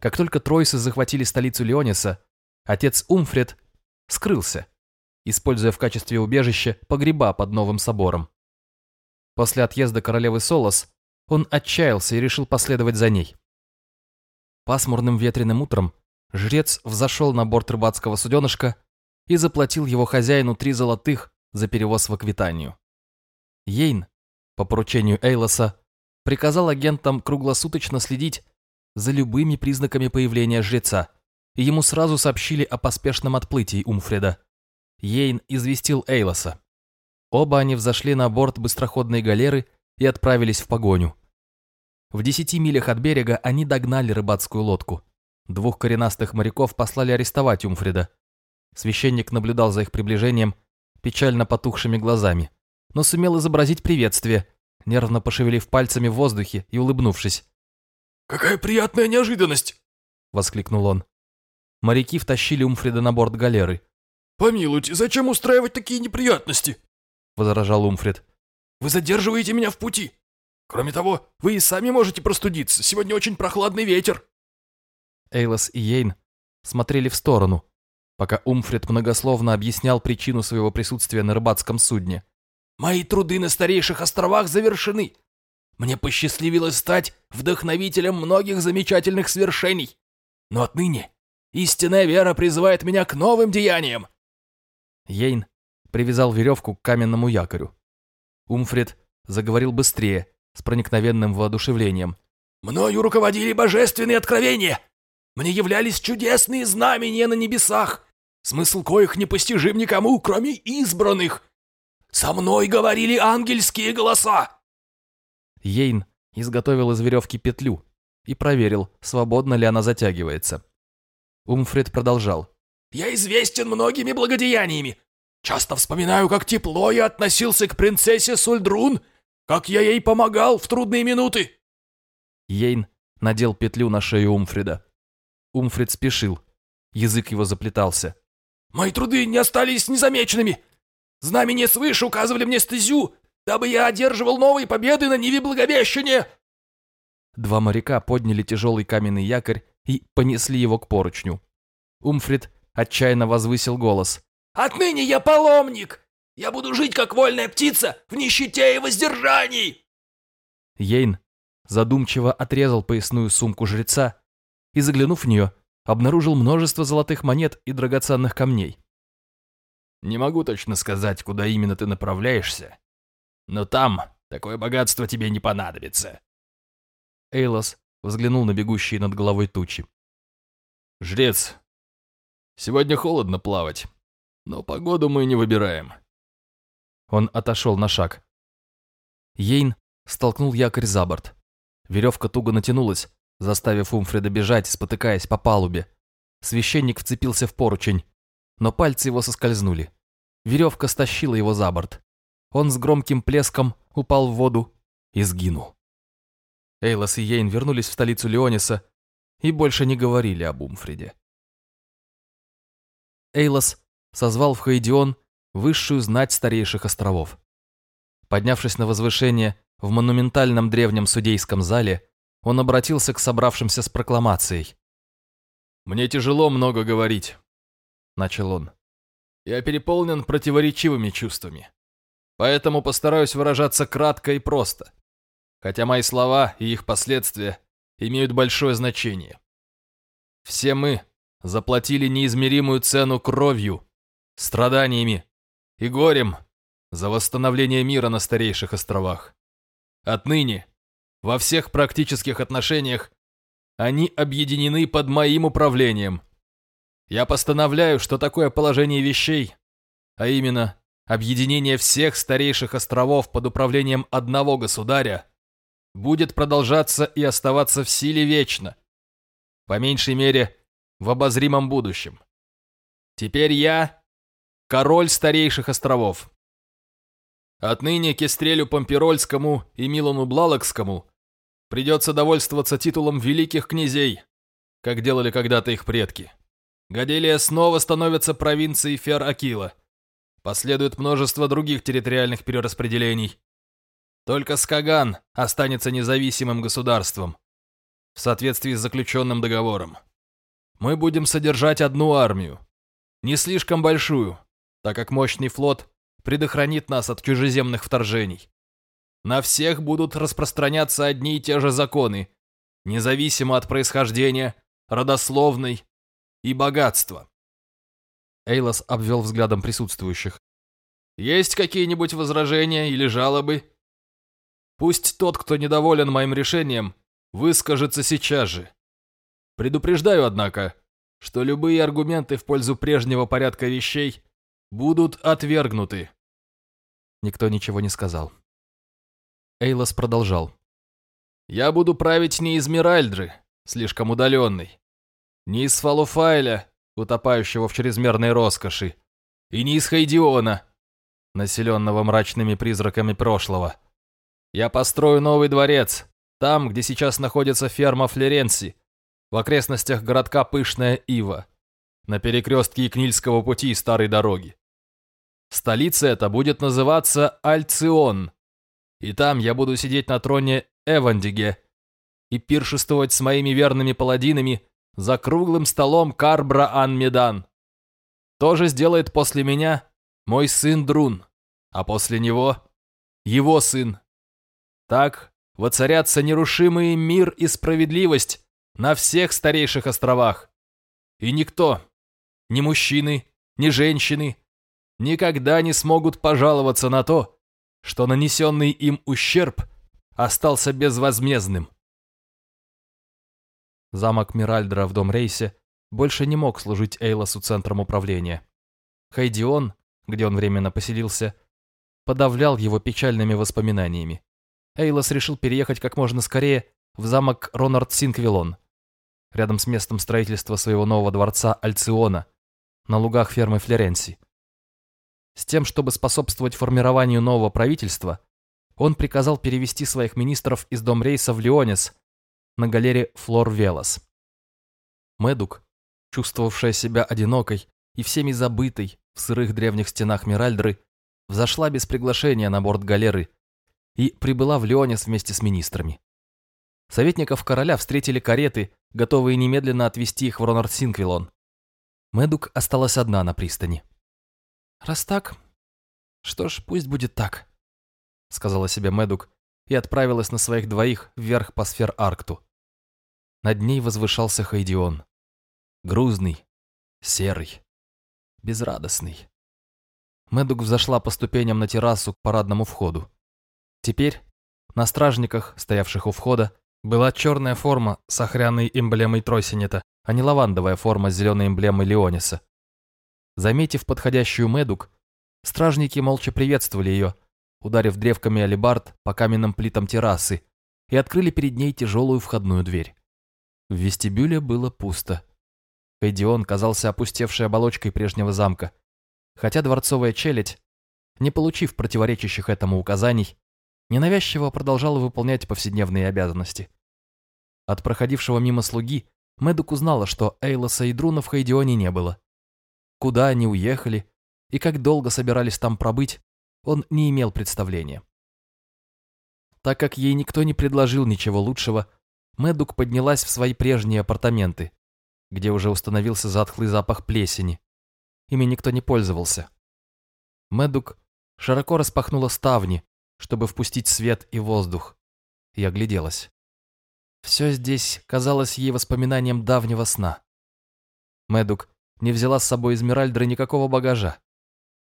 Как только тройсы захватили столицу Леониса, отец Умфред скрылся, используя в качестве убежища погреба под новым собором. После отъезда королевы Солос он отчаялся и решил последовать за ней. Пасмурным ветреным утром Жрец взошел на борт рыбацкого суденышка и заплатил его хозяину три золотых за перевоз в Аквитанию. Йейн, по поручению Эйлоса, приказал агентам круглосуточно следить за любыми признаками появления жреца, и ему сразу сообщили о поспешном отплытии Умфреда. Йейн известил Эйлоса. Оба они взошли на борт быстроходной галеры и отправились в погоню. В десяти милях от берега они догнали рыбацкую лодку. Двух коренастых моряков послали арестовать Умфреда. Священник наблюдал за их приближением печально потухшими глазами, но сумел изобразить приветствие, нервно пошевелив пальцами в воздухе и улыбнувшись. «Какая приятная неожиданность!» — воскликнул он. Моряки втащили Умфреда на борт галеры. «Помилуйте, зачем устраивать такие неприятности?» — возражал Умфред. «Вы задерживаете меня в пути. Кроме того, вы и сами можете простудиться. Сегодня очень прохладный ветер». Эйлос и Йейн смотрели в сторону, пока Умфред многословно объяснял причину своего присутствия на рыбацком судне. «Мои труды на старейших островах завершены. Мне посчастливилось стать вдохновителем многих замечательных свершений. Но отныне истинная вера призывает меня к новым деяниям». Йейн привязал веревку к каменному якорю. Умфред заговорил быстрее, с проникновенным воодушевлением. «Мною руководили божественные откровения. Мне являлись чудесные знамения на небесах, смысл коих непостижим никому, кроме избранных. Со мной говорили ангельские голоса!» Йейн изготовил из веревки петлю и проверил, свободно ли она затягивается. Умфред продолжал. «Я известен многими благодеяниями. Часто вспоминаю, как тепло я относился к принцессе Сульдрун, как я ей помогал в трудные минуты!» Йейн надел петлю на шею Умфрида. Умфрид спешил. Язык его заплетался. «Мои труды не остались незамеченными. Знамения свыше указывали мне стезю, дабы я одерживал новые победы на Ниве Благовещения!» Два моряка подняли тяжелый каменный якорь и понесли его к поручню. Умфрид отчаянно возвысил голос. «Отныне я паломник! Я буду жить, как вольная птица, в нищете и воздержании!» Йейн задумчиво отрезал поясную сумку жреца и, заглянув в нее, обнаружил множество золотых монет и драгоценных камней. «Не могу точно сказать, куда именно ты направляешься, но там такое богатство тебе не понадобится». Эйлос взглянул на бегущие над головой тучи. «Жрец, сегодня холодно плавать, но погоду мы не выбираем». Он отошел на шаг. Йейн столкнул якорь за борт. Веревка туго натянулась, заставив Умфреда бежать, спотыкаясь по палубе. Священник вцепился в поручень, но пальцы его соскользнули. Веревка стащила его за борт. Он с громким плеском упал в воду и сгинул. Эйлос и Йейн вернулись в столицу Леониса и больше не говорили об Умфреде. Эйлос созвал в Хайдион высшую знать старейших островов. Поднявшись на возвышение в монументальном древнем судейском зале, он обратился к собравшимся с прокламацией. «Мне тяжело много говорить», — начал он. «Я переполнен противоречивыми чувствами, поэтому постараюсь выражаться кратко и просто, хотя мои слова и их последствия имеют большое значение. Все мы заплатили неизмеримую цену кровью, страданиями и горем за восстановление мира на старейших островах. Отныне во всех практических отношениях они объединены под моим управлением. Я постановляю, что такое положение вещей, а именно объединение всех старейших островов под управлением одного государя, будет продолжаться и оставаться в силе вечно, по меньшей мере в обозримом будущем. Теперь я король старейших островов. Отныне Кестрелю Помперольскому и Милану Блалокскому придется довольствоваться титулом великих князей, как делали когда-то их предки. Гаделия снова становится провинцией Фер-Акила. Последует множество других территориальных перераспределений. Только Скаган останется независимым государством, в соответствии с заключенным договором. Мы будем содержать одну армию, не слишком большую, так как мощный флот предохранит нас от чужеземных вторжений. На всех будут распространяться одни и те же законы, независимо от происхождения, родословной и богатство. Эйлос обвел взглядом присутствующих. Есть какие-нибудь возражения или жалобы? Пусть тот, кто недоволен моим решением, выскажется сейчас же. Предупреждаю, однако, что любые аргументы в пользу прежнего порядка вещей будут отвергнуты. Никто ничего не сказал. Эйлос продолжал. «Я буду править не из Миральдры, слишком удаленной, не из Фалуфайля, утопающего в чрезмерной роскоши, и не из Хайдиона, населенного мрачными призраками прошлого. Я построю новый дворец, там, где сейчас находится ферма Флоренции, в окрестностях городка Пышная Ива, на перекрестке Икнильского пути и старой дороги. Столица эта будет называться Альцион, и там я буду сидеть на троне Эвандиге и пиршествовать с моими верными паладинами за круглым столом Карбра Анмедан. Тоже сделает после меня мой сын Друн, а после него его сын. Так воцарятся нерушимый мир и справедливость на всех старейших островах. И никто, ни мужчины, ни женщины, никогда не смогут пожаловаться на то, что нанесенный им ущерб остался безвозмездным. Замок Миральдера в дом Рейсе больше не мог служить Эйлосу центром управления. Хайдион, где он временно поселился, подавлял его печальными воспоминаниями. Эйлос решил переехать как можно скорее в замок Ронард Синквилон, рядом с местом строительства своего нового дворца Альциона, на лугах фермы Флоренси. С тем, чтобы способствовать формированию нового правительства, он приказал перевести своих министров из дом Рейса в Леонис на галере Флор Велос. Медук, чувствовавшая себя одинокой и всеми забытой в сырых древних стенах Миральдры, взошла без приглашения на борт галеры и прибыла в Леонис вместе с министрами. Советников короля встретили кареты, готовые немедленно отвезти их в Ронард-Синквилон. Медук осталась одна на пристани. «Раз так, что ж, пусть будет так», — сказала себе Медук и отправилась на своих двоих вверх по сфер-аркту. Над ней возвышался Хайдион. Грузный, серый, безрадостный. Мэдук взошла по ступеням на террасу к парадному входу. Теперь на стражниках, стоявших у входа, была черная форма с охряной эмблемой Тросинета, а не лавандовая форма с зеленой эмблемой Леониса. Заметив подходящую Мэдук, стражники молча приветствовали ее, ударив древками алибард по каменным плитам террасы, и открыли перед ней тяжелую входную дверь. В вестибюле было пусто. Эдион казался опустевшей оболочкой прежнего замка, хотя дворцовая челядь, не получив противоречащих этому указаний, ненавязчиво продолжала выполнять повседневные обязанности. От проходившего мимо слуги Мэдук узнала, что Эйлоса и Друна в Хайдионе не было. Куда они уехали и как долго собирались там пробыть, он не имел представления. Так как ей никто не предложил ничего лучшего, Мэдук поднялась в свои прежние апартаменты, где уже установился затхлый запах плесени. Ими никто не пользовался. Мэдук широко распахнула ставни, чтобы впустить свет и воздух, и огляделась. Все здесь казалось ей воспоминанием давнего сна. Мэдук не взяла с собой из Миральдры никакого багажа.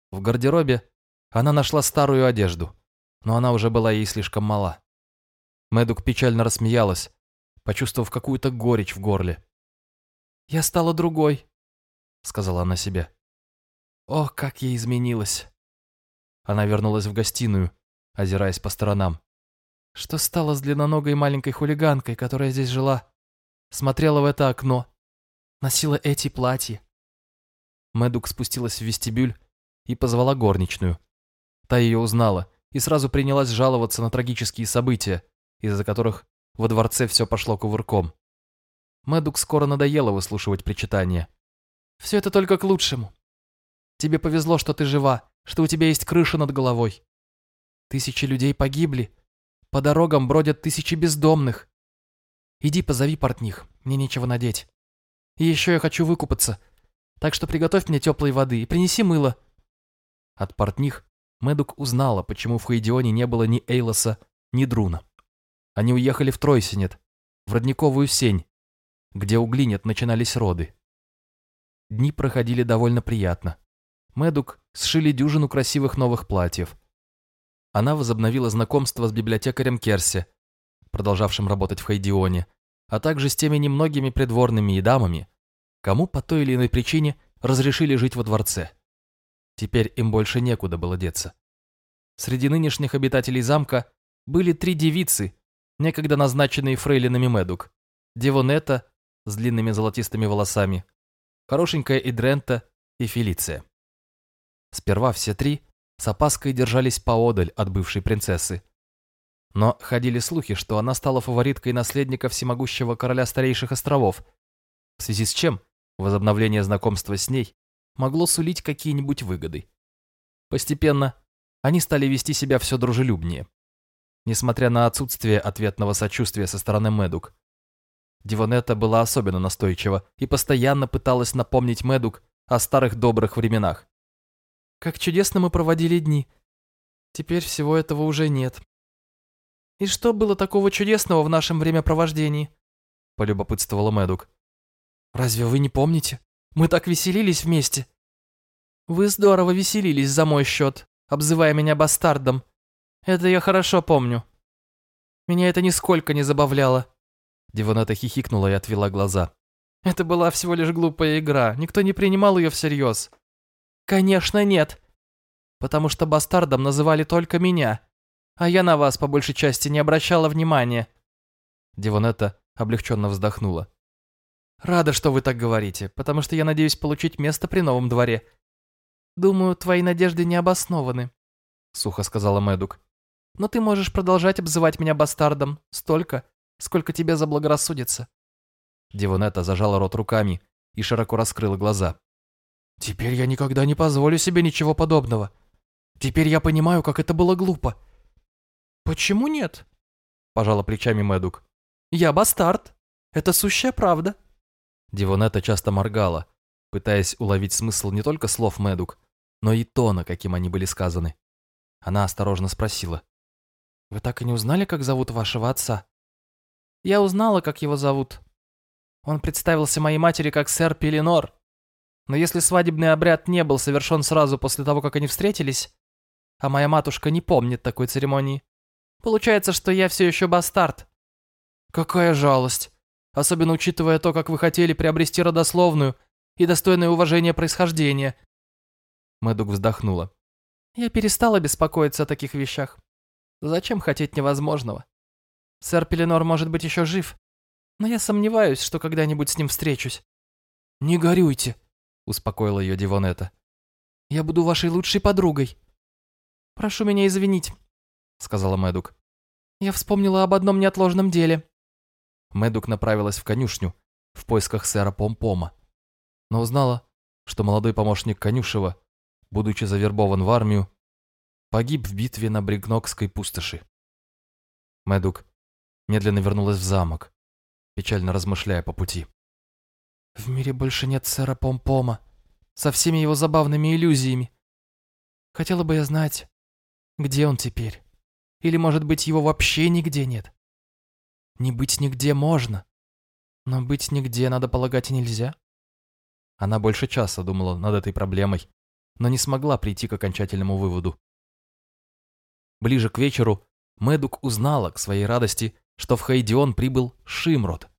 В гардеробе она нашла старую одежду, но она уже была ей слишком мала. Мэдук печально рассмеялась, почувствовав какую-то горечь в горле. «Я стала другой», — сказала она себе. «Ох, как я изменилась!» Она вернулась в гостиную, озираясь по сторонам. Что стало с длинноногой маленькой хулиганкой, которая здесь жила? Смотрела в это окно. Носила эти платья. Мэдук спустилась в вестибюль и позвала горничную. Та ее узнала и сразу принялась жаловаться на трагические события, из-за которых во дворце все пошло кувырком. Мэдук скоро надоело выслушивать причитания. «Все это только к лучшему. Тебе повезло, что ты жива, что у тебя есть крыша над головой. Тысячи людей погибли, по дорогам бродят тысячи бездомных. Иди позови портних, мне нечего надеть. И еще я хочу выкупаться, так что приготовь мне теплой воды и принеси мыло». От портних Мэдук узнала, почему в Хайдионе не было ни Эйлоса, ни Друна. Они уехали в Тройсинет, в родниковую сень, где у Глинет начинались роды. Дни проходили довольно приятно. Мэдук сшили дюжину красивых новых платьев. Она возобновила знакомство с библиотекарем Керси, продолжавшим работать в Хайдионе, а также с теми немногими придворными и дамами, кому по той или иной причине разрешили жить во дворце. Теперь им больше некуда было деться. Среди нынешних обитателей замка были три девицы, некогда назначенные фрейлинами Медук. Девонета с длинными золотистыми волосами, хорошенькая Идрента и Фелиция. Сперва все три с опаской держались поодаль от бывшей принцессы. Но ходили слухи, что она стала фавориткой наследника всемогущего короля Старейших островов, в связи с чем возобновление знакомства с ней могло сулить какие-нибудь выгоды. Постепенно они стали вести себя все дружелюбнее. Несмотря на отсутствие ответного сочувствия со стороны Медук. Дивонетта была особенно настойчива и постоянно пыталась напомнить Медук о старых добрых временах. «Как чудесно мы проводили дни. Теперь всего этого уже нет». «И что было такого чудесного в нашем времяпровождении?» – полюбопытствовала Медук. «Разве вы не помните? Мы так веселились вместе». «Вы здорово веселились за мой счет, обзывая меня бастардом. Это я хорошо помню. Меня это нисколько не забавляло». Дивоната хихикнула и отвела глаза. «Это была всего лишь глупая игра, никто не принимал ее всерьез». «Конечно нет, потому что бастардом называли только меня, а я на вас по большей части не обращала внимания». Дивонета облегченно вздохнула. «Рада, что вы так говорите, потому что я надеюсь получить место при новом дворе. «Думаю, твои надежды не обоснованы», — сухо сказала Мэдук. «Но ты можешь продолжать обзывать меня бастардом столько, сколько тебе заблагорассудится». Дивонета зажала рот руками и широко раскрыла глаза. «Теперь я никогда не позволю себе ничего подобного. Теперь я понимаю, как это было глупо». «Почему нет?» — пожала плечами Мэдук. «Я бастард. Это сущая правда». Дивонета часто моргала, пытаясь уловить смысл не только слов Мэдук, но и тона, каким они были сказаны. Она осторожно спросила. «Вы так и не узнали, как зовут вашего отца?» «Я узнала, как его зовут. Он представился моей матери как сэр Пеленор. Но если свадебный обряд не был совершен сразу после того, как они встретились, а моя матушка не помнит такой церемонии, получается, что я все еще бастард». «Какая жалость!» особенно учитывая то, как вы хотели приобрести родословную и достойное уважение происхождения». Мэдук вздохнула. «Я перестала беспокоиться о таких вещах. Зачем хотеть невозможного? Сэр Пеленор может быть еще жив, но я сомневаюсь, что когда-нибудь с ним встречусь». «Не горюйте», — успокоила ее Дивонета. «Я буду вашей лучшей подругой». «Прошу меня извинить», — сказала Мэдук. «Я вспомнила об одном неотложном деле». Мэдук направилась в конюшню в поисках сэра Помпома, но узнала, что молодой помощник конюшева, будучи завербован в армию, погиб в битве на Бригнокской пустоши. Мэдук медленно вернулась в замок, печально размышляя по пути. «В мире больше нет сэра Помпома, со всеми его забавными иллюзиями. Хотела бы я знать, где он теперь. Или, может быть, его вообще нигде нет. Не быть нигде можно, но быть нигде, надо полагать, нельзя. Она больше часа думала над этой проблемой, но не смогла прийти к окончательному выводу. Ближе к вечеру Мэдук узнала, к своей радости, что в Хайдион прибыл Шимрод.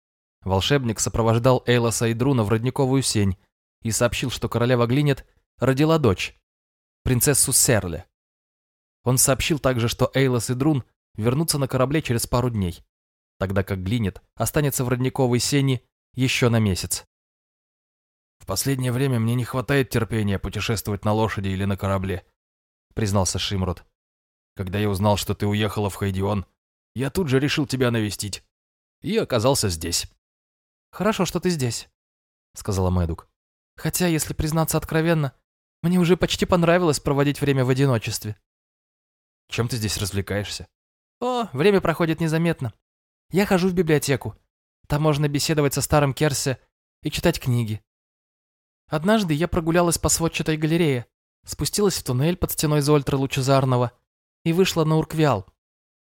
Волшебник сопровождал Эйлоса и Друна в родниковую сень и сообщил, что королева Глинет родила дочь, принцессу Серле. Он сообщил также, что Эйлос и Друн вернутся на корабле через пару дней тогда как Глинет останется в родниковой сене еще на месяц. «В последнее время мне не хватает терпения путешествовать на лошади или на корабле», признался Шимрот. «Когда я узнал, что ты уехала в Хайдион, я тут же решил тебя навестить. И оказался здесь». «Хорошо, что ты здесь», — сказала Мэдук. «Хотя, если признаться откровенно, мне уже почти понравилось проводить время в одиночестве». «Чем ты здесь развлекаешься?» «О, время проходит незаметно. Я хожу в библиотеку. Там можно беседовать со старым Керсе и читать книги. Однажды я прогулялась по сводчатой галерее, спустилась в туннель под стеной Зольтра Лучезарного и вышла на Урквиал.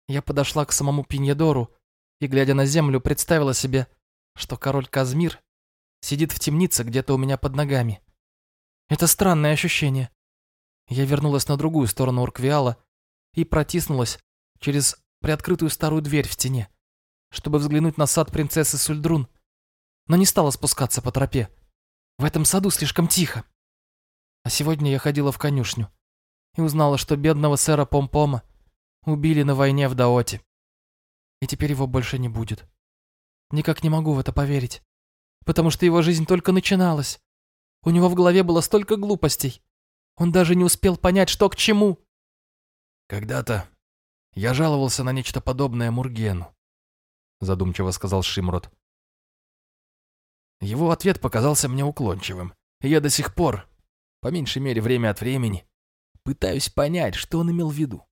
Я подошла к самому Пиньедору и, глядя на землю, представила себе, что король Казмир сидит в темнице где-то у меня под ногами. Это странное ощущение. Я вернулась на другую сторону Орквиала и протиснулась через приоткрытую старую дверь в стене, чтобы взглянуть на сад принцессы Сульдрун, но не стала спускаться по тропе. В этом саду слишком тихо. А сегодня я ходила в конюшню и узнала, что бедного сэра Помпома убили на войне в Даоте. И теперь его больше не будет. Никак не могу в это поверить, потому что его жизнь только начиналась. У него в голове было столько глупостей. Он даже не успел понять, что к чему. Когда-то я жаловался на нечто подобное Мургену, задумчиво сказал Шимрот. Его ответ показался мне уклончивым, и я до сих пор, по меньшей мере время от времени, пытаюсь понять, что он имел в виду.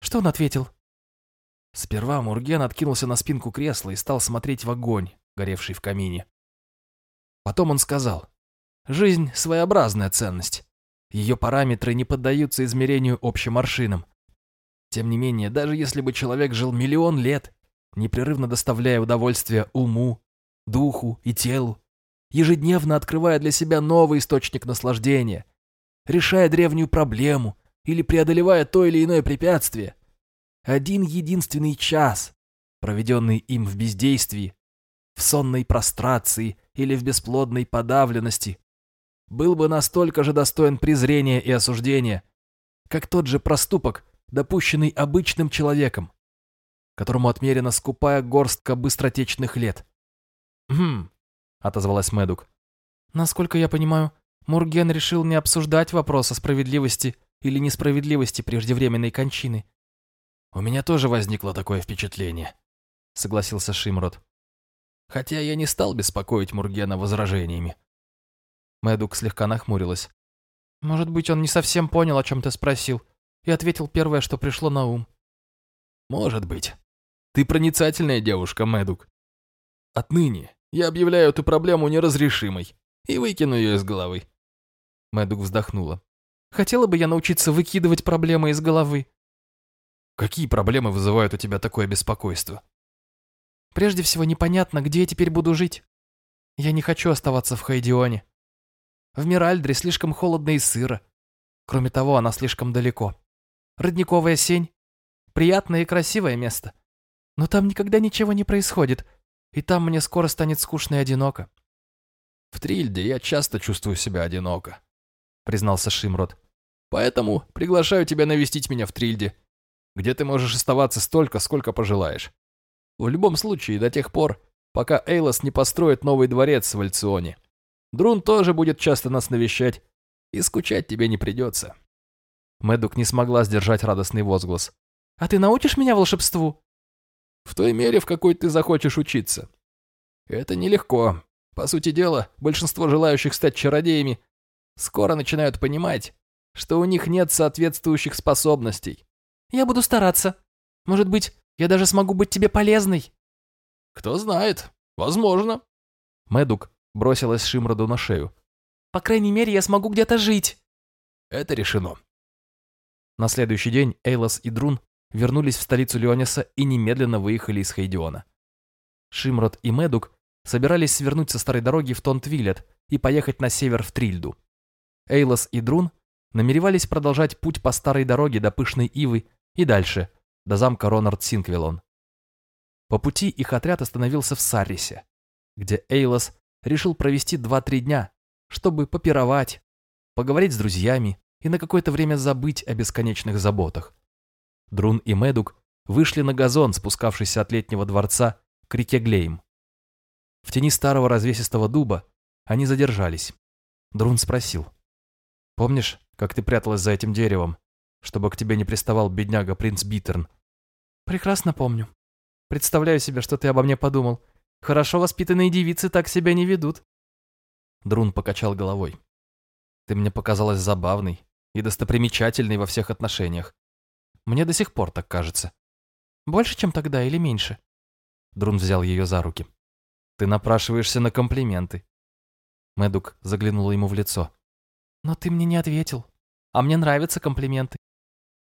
Что он ответил? Сперва Мурген откинулся на спинку кресла и стал смотреть в огонь, горевший в камине. Потом он сказал, «Жизнь — своеобразная ценность. Ее параметры не поддаются измерению общим аршинам. Тем не менее, даже если бы человек жил миллион лет, непрерывно доставляя удовольствие уму, духу и телу, ежедневно открывая для себя новый источник наслаждения, решая древнюю проблему или преодолевая то или иное препятствие, один единственный час, проведенный им в бездействии, в сонной прострации или в бесплодной подавленности, был бы настолько же достоин презрения и осуждения, как тот же проступок, допущенный обычным человеком, которому отмерена скупая горстка быстротечных лет. «Хм», — отозвалась Мэдук. «Насколько я понимаю, Мурген решил не обсуждать вопрос о справедливости или несправедливости преждевременной кончины, «У меня тоже возникло такое впечатление», — согласился Шимрот. «Хотя я не стал беспокоить Мургена возражениями». Мэдук слегка нахмурилась. «Может быть, он не совсем понял, о чем ты спросил, и ответил первое, что пришло на ум». «Может быть. Ты проницательная девушка, Мэдук. Отныне я объявляю эту проблему неразрешимой и выкину ее из головы». Мэдук вздохнула. «Хотела бы я научиться выкидывать проблемы из головы, Какие проблемы вызывают у тебя такое беспокойство? Прежде всего, непонятно, где я теперь буду жить. Я не хочу оставаться в Хайдионе. В Миральдре слишком холодно и сыро. Кроме того, она слишком далеко. Родниковая сень — приятное и красивое место. Но там никогда ничего не происходит, и там мне скоро станет скучно и одиноко. В Трильде я часто чувствую себя одиноко, признался Шимрот. Поэтому приглашаю тебя навестить меня в Трильде где ты можешь оставаться столько, сколько пожелаешь. В любом случае, до тех пор, пока Эйлос не построит новый дворец в Альционе. Друн тоже будет часто нас навещать, и скучать тебе не придется». Мэдук не смогла сдержать радостный возглас. «А ты научишь меня волшебству?» «В той мере, в какой ты захочешь учиться. Это нелегко. По сути дела, большинство желающих стать чародеями скоро начинают понимать, что у них нет соответствующих способностей. Я буду стараться. Может быть, я даже смогу быть тебе полезной. Кто знает. Возможно. Медук бросилась Шимроду на шею. По крайней мере, я смогу где-то жить. Это решено. На следующий день Эйлос и Друн вернулись в столицу Леониса и немедленно выехали из Хейдиона. Шимрод и Медук собирались свернуть со старой дороги в Тонтвилет и поехать на север в Трильду. Эйлос и Друн намеревались продолжать путь по старой дороге до Пышной Ивы и дальше, до замка Ронард-Синквилон. По пути их отряд остановился в Саррисе, где Эйлос решил провести 2-3 дня, чтобы попировать, поговорить с друзьями и на какое-то время забыть о бесконечных заботах. Друн и Медук вышли на газон, спускавшийся от летнего дворца к реке Глейм. В тени старого развесистого дуба они задержались. Друн спросил. «Помнишь, как ты пряталась за этим деревом, чтобы к тебе не приставал бедняга принц Биттерн. Прекрасно помню. Представляю себе, что ты обо мне подумал. Хорошо воспитанные девицы так себя не ведут. Друн покачал головой. Ты мне показалась забавной и достопримечательной во всех отношениях. Мне до сих пор так кажется. Больше, чем тогда или меньше? Друн взял ее за руки. Ты напрашиваешься на комплименты. Мэдук заглянула ему в лицо. Но ты мне не ответил. А мне нравятся комплименты.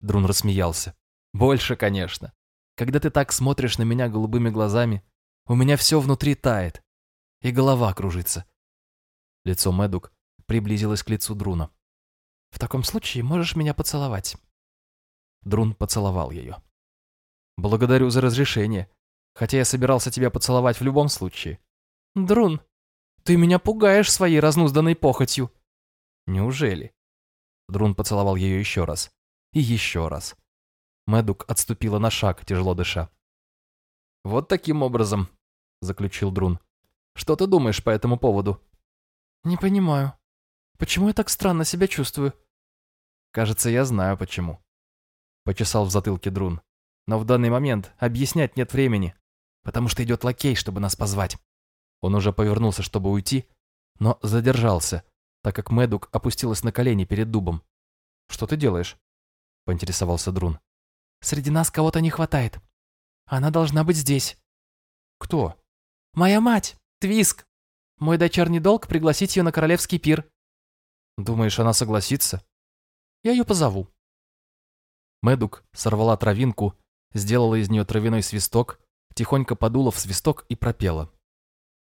Друн рассмеялся. «Больше, конечно. Когда ты так смотришь на меня голубыми глазами, у меня все внутри тает. и голова кружится. Лицо Мэдук приблизилось к лицу Друна. «В таком случае можешь меня поцеловать». Друн поцеловал ее. «Благодарю за разрешение, хотя я собирался тебя поцеловать в любом случае». «Друн, ты меня пугаешь своей разнузданной похотью». «Неужели?» Друн поцеловал ее еще раз. И еще раз. Мэдук отступила на шаг, тяжело дыша. «Вот таким образом», — заключил Друн. «Что ты думаешь по этому поводу?» «Не понимаю. Почему я так странно себя чувствую?» «Кажется, я знаю, почему». Почесал в затылке Друн. «Но в данный момент объяснять нет времени, потому что идет лакей, чтобы нас позвать». Он уже повернулся, чтобы уйти, но задержался, так как Мэдук опустилась на колени перед дубом. «Что ты делаешь?» — поинтересовался Друн. «Среди нас кого-то не хватает. Она должна быть здесь». «Кто?» «Моя мать, Твиск. Мой дочерний долг — пригласить ее на королевский пир». «Думаешь, она согласится?» «Я ее позову». Мэдук сорвала травинку, сделала из нее травяной свисток, тихонько подула в свисток и пропела.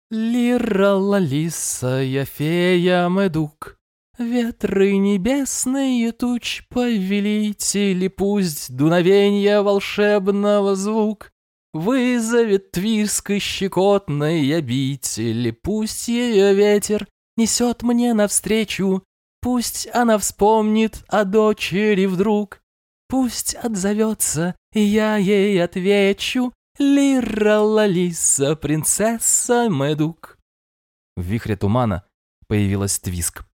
Лира лалисая фея Медук, Ветры небесные туч повелители, Пусть дуновенья волшебного звук Вызовет твирской щекотной обители, Пусть ее ветер несет мне навстречу, Пусть она вспомнит о дочери вдруг, Пусть отзовется, и я ей отвечу, Лира Лалиса, принцесса Медук. В вихре тумана появилась Твиск.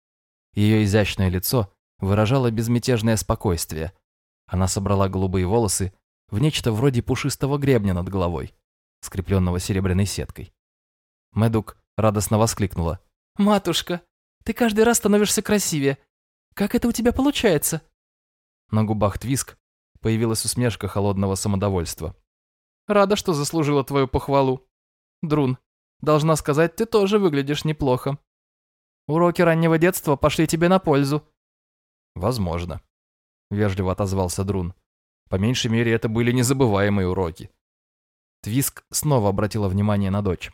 Ее изящное лицо выражало безмятежное спокойствие. Она собрала голубые волосы в нечто вроде пушистого гребня над головой, скрепленного серебряной сеткой. Медук радостно воскликнула. «Матушка, ты каждый раз становишься красивее. Как это у тебя получается?» На губах Твиск появилась усмешка холодного самодовольства. Рада, что заслужила твою похвалу. Друн, должна сказать, ты тоже выглядишь неплохо. Уроки раннего детства пошли тебе на пользу. Возможно. Вежливо отозвался Друн. По меньшей мере, это были незабываемые уроки. Твиск снова обратила внимание на дочь.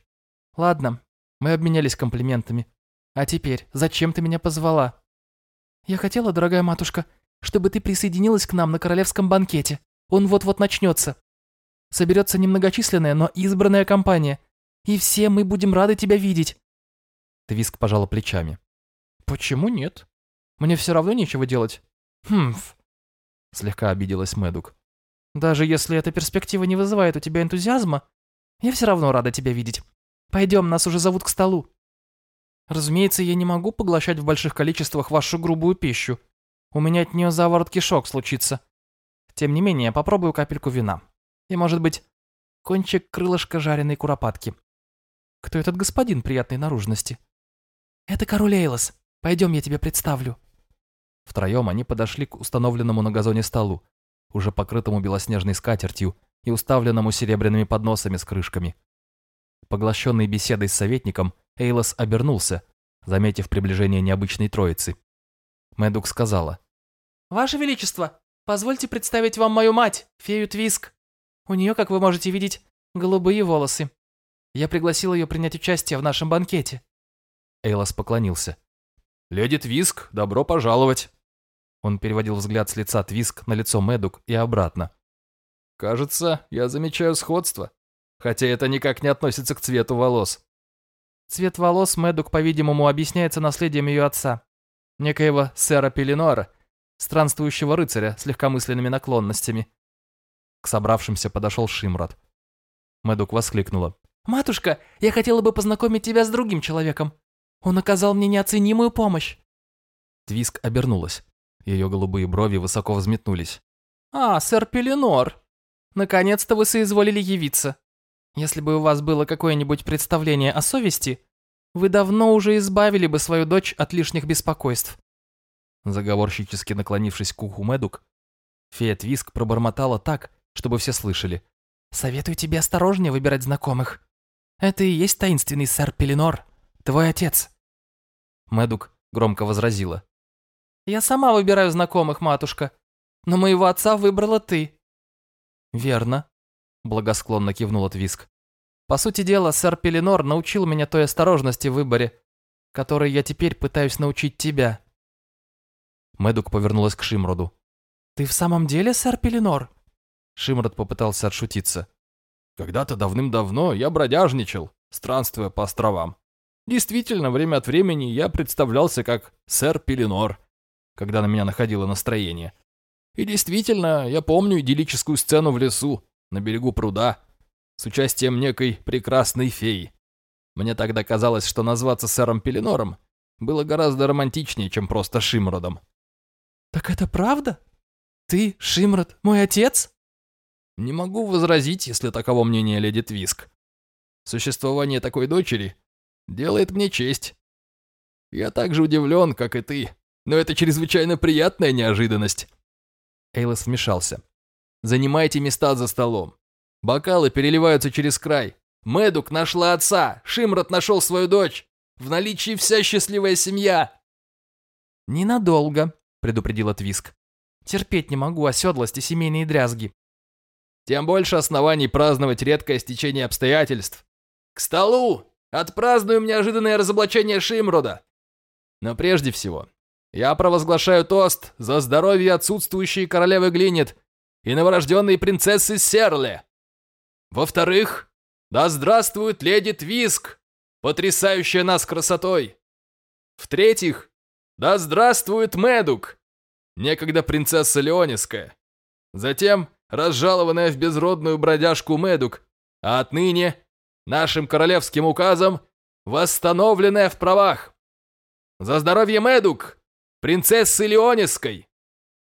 «Ладно, мы обменялись комплиментами. А теперь, зачем ты меня позвала?» «Я хотела, дорогая матушка, чтобы ты присоединилась к нам на королевском банкете. Он вот-вот начнется соберется немногочисленная, но избранная компания, и все мы будем рады тебя видеть». Твиск пожала плечами. «Почему нет? Мне все равно нечего делать». «Хм...» Слегка обиделась Мэдук. «Даже если эта перспектива не вызывает у тебя энтузиазма, я все равно рада тебя видеть. Пойдем, нас уже зовут к столу». «Разумеется, я не могу поглощать в больших количествах вашу грубую пищу. У меня от нее заворот кишок случится. Тем не менее, попробую капельку вина. И, может быть, кончик крылышка жареной куропатки. Кто этот господин приятной наружности? Это король Эйлос. Пойдем, я тебе представлю. Втроем они подошли к установленному на газоне столу, уже покрытому белоснежной скатертью и уставленному серебряными подносами с крышками. Поглощенный беседой с советником, Эйлос обернулся, заметив приближение необычной троицы. Мэдук сказала. «Ваше Величество, позвольте представить вам мою мать, фею Твиск». У нее, как вы можете видеть, голубые волосы. Я пригласил ее принять участие в нашем банкете». Эйлас поклонился. «Леди Твиск, добро пожаловать!» Он переводил взгляд с лица Твиск на лицо Мэдук и обратно. «Кажется, я замечаю сходство, хотя это никак не относится к цвету волос». Цвет волос Мэдук, по-видимому, объясняется наследием ее отца, некоего сэра Пеленора, странствующего рыцаря с легкомысленными наклонностями, к собравшимся подошел Шимрад. Мэдук воскликнула. «Матушка, я хотела бы познакомить тебя с другим человеком. Он оказал мне неоценимую помощь». Твиск обернулась. Ее голубые брови высоко взметнулись. «А, сэр Пеленор, наконец-то вы соизволили явиться. Если бы у вас было какое-нибудь представление о совести, вы давно уже избавили бы свою дочь от лишних беспокойств». Заговорщически наклонившись к уху Мэдук, фея Твиск пробормотала так, чтобы все слышали. «Советую тебе осторожнее выбирать знакомых. Это и есть таинственный сэр Пеленор, твой отец». Мэдук громко возразила. «Я сама выбираю знакомых, матушка, но моего отца выбрала ты». «Верно», — благосклонно кивнула Твиск. По сути дела, сэр Пеленор научил меня той осторожности в выборе, которой я теперь пытаюсь научить тебя». Мэдук повернулась к Шимроду. «Ты в самом деле сэр Пеленор?» Шимрод попытался отшутиться. «Когда-то давным-давно я бродяжничал, странствуя по островам. Действительно, время от времени я представлялся как сэр Пеленор, когда на меня находило настроение. И действительно, я помню идиллическую сцену в лесу, на берегу пруда, с участием некой прекрасной феи. Мне тогда казалось, что назваться сэром Пеленором было гораздо романтичнее, чем просто Шимродом. «Так это правда? Ты, Шимрод, мой отец?» Не могу возразить, если таково мнение леди Твиск. Существование такой дочери делает мне честь. Я так же удивлен, как и ты, но это чрезвычайно приятная неожиданность. Эйлос вмешался. Занимайте места за столом. Бокалы переливаются через край. Мэдук нашла отца, Шимрот нашел свою дочь. В наличии вся счастливая семья. «Ненадолго», — предупредила Твиск. «Терпеть не могу оседлость и семейные дрязги». «Тем больше оснований праздновать редкое стечение обстоятельств. К столу! Отпразднуем неожиданное разоблачение Шимрода. Но прежде всего, я провозглашаю тост за здоровье отсутствующей королевы Глинет и новорожденной принцессы Серли. Во-вторых, да здравствует леди Твиск, потрясающая нас красотой. В-третьих, да здравствует Медук, некогда принцесса Леониская. Затем разжалованная в безродную бродяжку Медук, а отныне нашим королевским указом восстановленная в правах. За здоровье Медук, принцессы Леонисской,